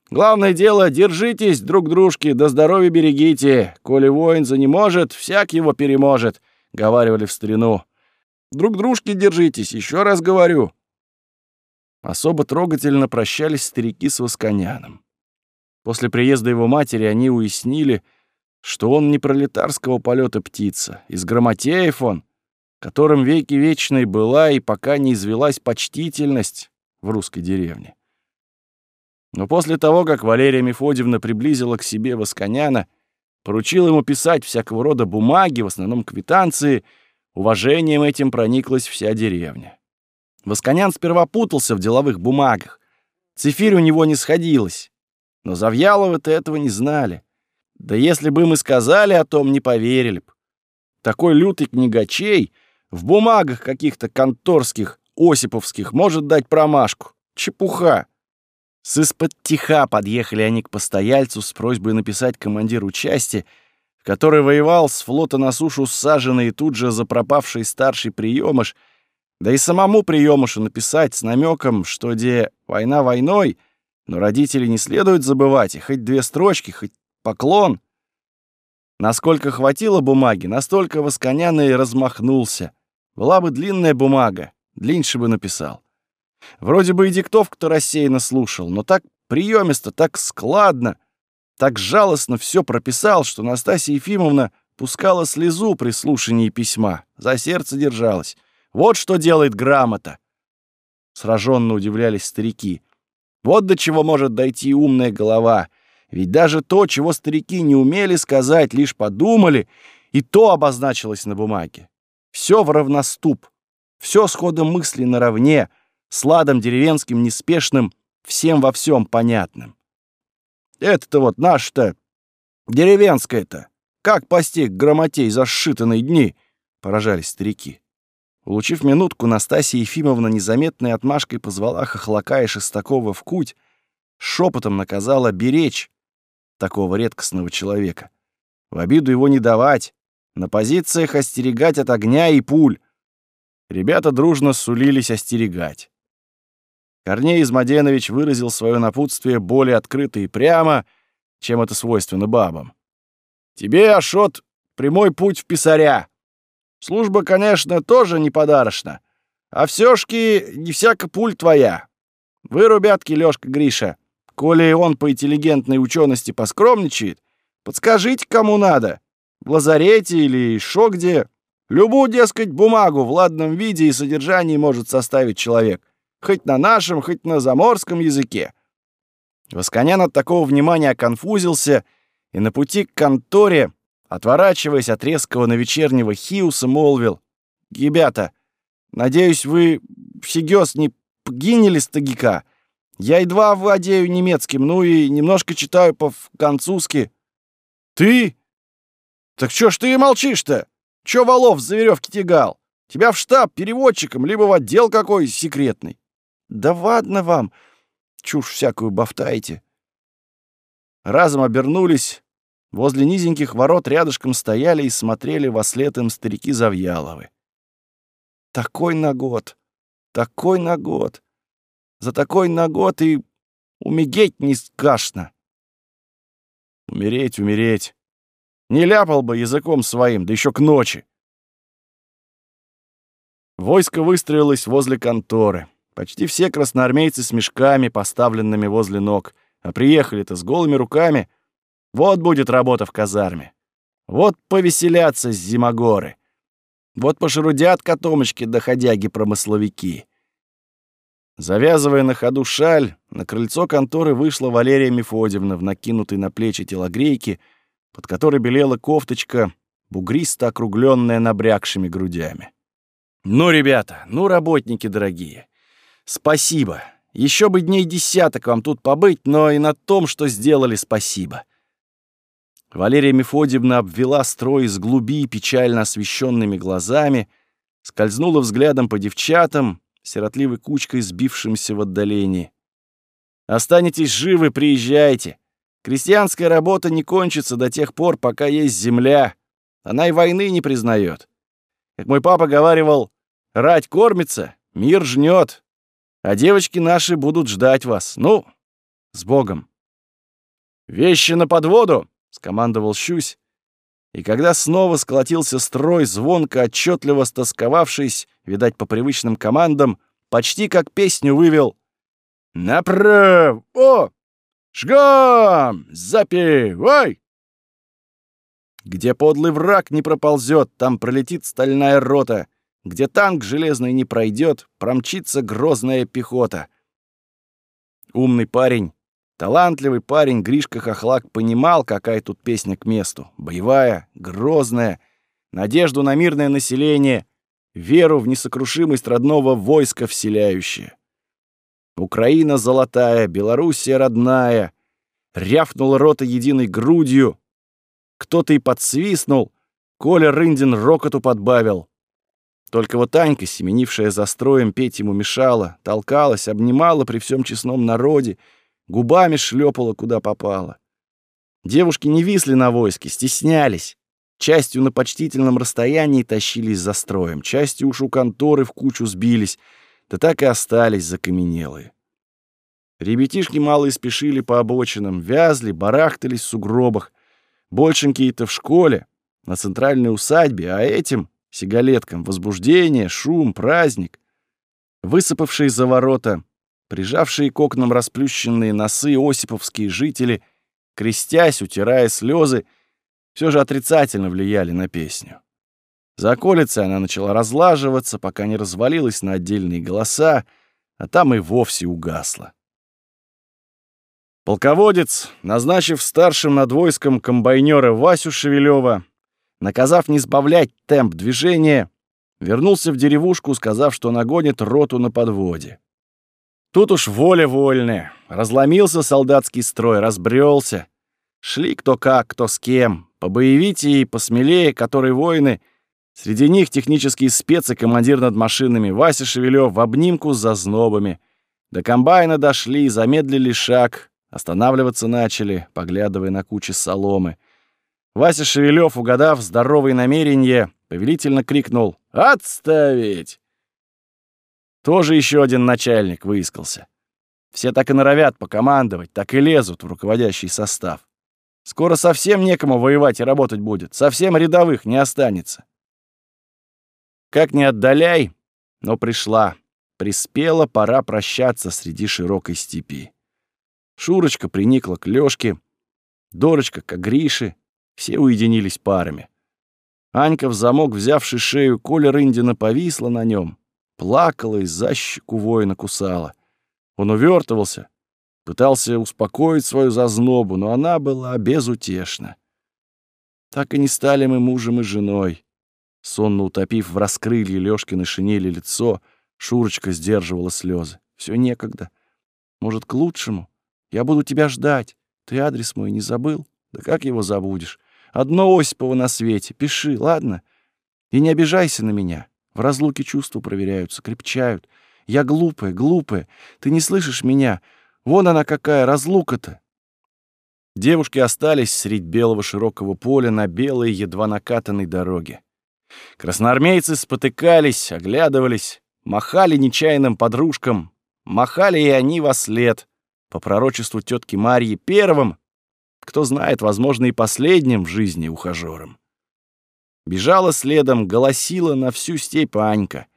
Главное дело, держитесь друг дружки, до здоровья берегите. Коли воин за не может, всяк его переможет, — говаривали в старину. Друг дружки держитесь, еще раз говорю. Особо трогательно прощались старики с Восконяном. После приезда его матери они уяснили, что он не пролетарского полета птица, из грамотеев он, которым веки вечной была и пока не извелась почтительность в русской деревне. Но после того, как Валерия Мефодьевна приблизила к себе Восконяна, поручила ему писать всякого рода бумаги, в основном квитанции, уважением этим прониклась вся деревня. Восконян сперва путался в деловых бумагах. Цифирь у него не сходилась. Но Завьяловы-то этого не знали. Да если бы мы сказали о том, не поверили б. Такой лютый книгачей — в бумагах каких-то конторских, осиповских может дать промашку. Чепуха. С из-под тиха подъехали они к постояльцу с просьбой написать командиру части, который воевал с флота на сушу саженный и тут же запропавший старший приемыш, да и самому приемышу написать с намеком, что где война войной, но родителей не следует забывать, и хоть две строчки, хоть поклон. Насколько хватило бумаги, настолько Восконян размахнулся. Была бы длинная бумага, длиннее бы написал. Вроде бы и диктовку-то рассеянно слушал, но так приемисто, так складно, так жалостно все прописал, что Настасья Ефимовна пускала слезу при слушании письма, за сердце держалась. Вот что делает грамота. Сраженно удивлялись старики. Вот до чего может дойти умная голова. Ведь даже то, чего старики не умели сказать, лишь подумали, и то обозначилось на бумаге. Все в равноступ, все с ходом мысли наравне, с ладом деревенским неспешным, всем во всем понятным. Это-то вот наш-то, деревенское-то, как постиг грамотей за сшитанные дни, поражались старики. Улучив минутку, Настасья Ефимовна незаметной отмашкой позвала Хохлака и Шестакова в куть, шепотом наказала беречь такого редкостного человека. В обиду его не давать, на позициях остерегать от огня и пуль. Ребята дружно сулились остерегать. Корней Измаденович выразил свое напутствие более открыто и прямо, чем это свойственно бабам. «Тебе, Ашот, прямой путь в писаря. Служба, конечно, тоже не подарочна, а всё-шки не всяко пуль твоя. Вы, ребятки, Лёшка Гриша, коли он по интеллигентной учености поскромничает, подскажите, кому надо в лазарете или еще где. Любую, дескать, бумагу в ладном виде и содержании может составить человек. Хоть на нашем, хоть на заморском языке. Восконян от такого внимания конфузился и на пути к конторе, отворачиваясь от резкого на вечернего хиуса, молвил. «Ребята, надеюсь, вы всегёс не пгинили с тагика. Я едва владею немецким, ну и немножко читаю по-французски». «Ты?» «Так чё ж ты молчишь-то? Чё Волов за веревки тягал? Тебя в штаб переводчиком, либо в отдел какой секретный». «Да ладно вам! Чушь всякую бафтаете!» Разом обернулись. Возле низеньких ворот рядышком стояли и смотрели во след им старики Завьяловы. «Такой на год! Такой на год! За такой на год и умереть не скашно!» «Умереть, умереть!» Не ляпал бы языком своим, да еще к ночи. Войско выстроилось возле конторы. Почти все красноармейцы с мешками, поставленными возле ног. А приехали-то с голыми руками. Вот будет работа в казарме. Вот повеселятся с зимогоры. Вот пошерудят котомочки доходяги-промысловики. Завязывая на ходу шаль, на крыльцо конторы вышла Валерия Мефодьевна в накинутой на плечи телогрейке, под которой белела кофточка, бугристо округленная набрякшими грудями. «Ну, ребята, ну, работники дорогие, спасибо. Еще бы дней десяток вам тут побыть, но и на том, что сделали, спасибо». Валерия Мефодьевна обвела строй с глуби печально освещенными глазами, скользнула взглядом по девчатам, сиротливой кучкой, сбившимся в отдалении. «Останетесь живы, приезжайте. Крестьянская работа не кончится до тех пор, пока есть земля. Она и войны не признает. Как мой папа говаривал, рать кормится, мир жнет, а девочки наши будут ждать вас. Ну, с Богом. «Вещи на подводу!» — скомандовал Щусь. И когда снова сколотился строй, звонко, отчетливо стосковавшись, видать, по привычным командам, почти как песню вывел «Направо! О! Жгом! Запивай!» Где подлый враг не проползет, там пролетит стальная рота. Где танк железный не пройдет, промчится грозная пехота. Умный парень, талантливый парень Гришка Хохлак понимал, какая тут песня к месту. Боевая, грозная, надежду на мирное население, веру в несокрушимость родного войска вселяющая. Украина золотая, Белоруссия родная. Рявкнула рота единой грудью. Кто-то и подсвистнул. Коля Рындин рокоту подбавил. Только вот Танька, семенившая за строем, петь ему мешала, толкалась, обнимала при всем честном народе, губами шлепала, куда попало. Девушки не висли на войске, стеснялись. Частью на почтительном расстоянии тащились за строем, частью уж у конторы в кучу сбились — да так и остались закаменелые. Ребятишки малые спешили по обочинам, вязли, барахтались в сугробах. Большенькие-то в школе, на центральной усадьбе, а этим, сигалеткам, возбуждение, шум, праздник. Высыпавшие за ворота, прижавшие к окнам расплющенные носы осиповские жители, крестясь, утирая слезы, все же отрицательно влияли на песню. За околицей она начала разлаживаться, пока не развалилась на отдельные голоса, а там и вовсе угасла. Полководец, назначив старшим над войском комбайнера Васю Шевелева, наказав не сбавлять темп движения, вернулся в деревушку, сказав, что нагонит роту на подводе. Тут уж воля вольная. Разломился солдатский строй, разбрелся. Шли кто как, кто с кем. Побоевитее и посмелее, которые воины — Среди них технический спец и командир над машинами Вася Шевелев в обнимку с зазнобами. До комбайна дошли, замедлили шаг, останавливаться начали, поглядывая на кучи соломы. Вася Шевелев, угадав здоровые намерения, повелительно крикнул «Отставить!». Тоже еще один начальник выискался. Все так и норовят покомандовать, так и лезут в руководящий состав. Скоро совсем некому воевать и работать будет, совсем рядовых не останется. Как ни отдаляй, но пришла. Приспела пора прощаться среди широкой степи. Шурочка приникла к Лёшке, Дорочка к Грише, все уединились парами. Анька в замок, взявший шею Коля Рындина, повисла на нем, плакала и за щеку воина кусала. Он увертывался, пытался успокоить свою зазнобу, но она была безутешна. Так и не стали мы мужем и женой. Сонно утопив в раскрылье Лёшкиной шинели лицо, Шурочка сдерживала слезы. Все некогда. Может, к лучшему? Я буду тебя ждать. Ты адрес мой не забыл? Да как его забудешь? Одно Осипова на свете. Пиши, ладно? И не обижайся на меня. В разлуке чувства проверяются, крепчают. Я глупая, глупая. Ты не слышишь меня? Вон она какая, разлука-то. Девушки остались средь белого широкого поля на белой, едва накатанной дороге. Красноармейцы спотыкались, оглядывались, махали нечаянным подружкам, махали и они во след, по пророчеству тетки Марьи, первым, кто знает, возможно, и последним в жизни ухажером. Бежала следом, голосила на всю степь Анька.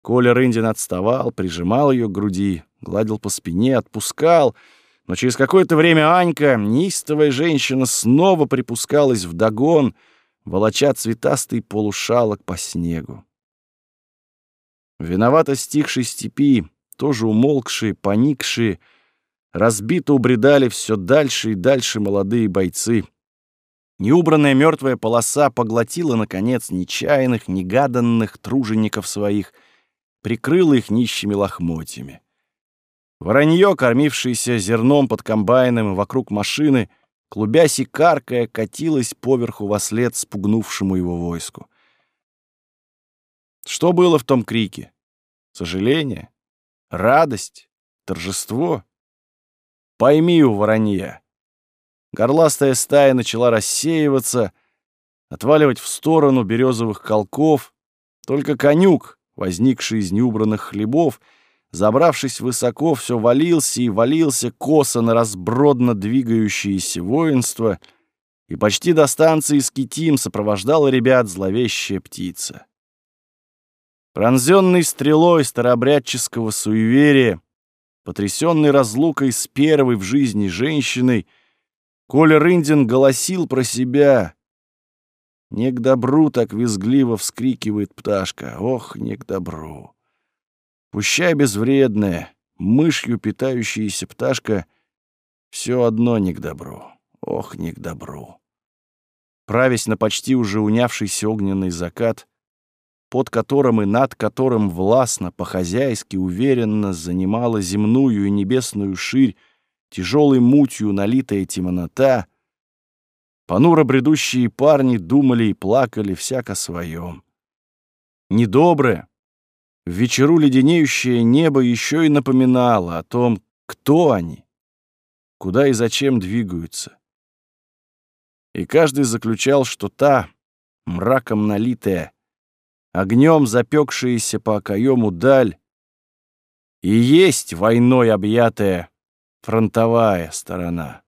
Коля Рындин отставал, прижимал ее к груди, гладил по спине, отпускал, но через какое-то время Анька, неистовая женщина, снова припускалась в догон волоча цветастый полушалок по снегу. Виновато стихшей степи, тоже умолкшие, поникшие, разбито убредали все дальше и дальше молодые бойцы. Неубранная мертвая полоса поглотила, наконец, нечаянных, негаданных тружеников своих, прикрыла их нищими лохмотьями. Воронье, кормившееся зерном под комбайном и вокруг машины — клубясь и каркая, катилась поверху во след спугнувшему его войску. Что было в том крике? Сожаление? Радость? Торжество? Пойми у воронья. горластая стая начала рассеиваться, отваливать в сторону березовых колков. Только конюк, возникший из неубранных хлебов, забравшись высоко, все валился и валился косо на разбродно двигающееся воинство, и почти до станции Скитим сопровождала ребят зловещая птица. Пронзенный стрелой старообрядческого суеверия, потрясенный разлукой с первой в жизни женщиной, Коля Рындин голосил про себя. «Не к добру так визгливо вскрикивает пташка, ох, не к добру». Пущай безвредная, мышью питающаяся пташка, все одно не к добру, ох, не к добру. Правясь на почти уже унявшийся огненный закат, под которым и над которым властно, по-хозяйски, уверенно занимала земную и небесную ширь, тяжелой мутью налитая темнота, понуро бредущие парни думали и плакали всяко своем. Недоброе, в вечеру леденеющее небо еще и напоминало о том, кто они, куда и зачем двигаются. И каждый заключал, что та, мраком налитая, огнем запекшаяся по окоему даль, и есть войной объятая фронтовая сторона.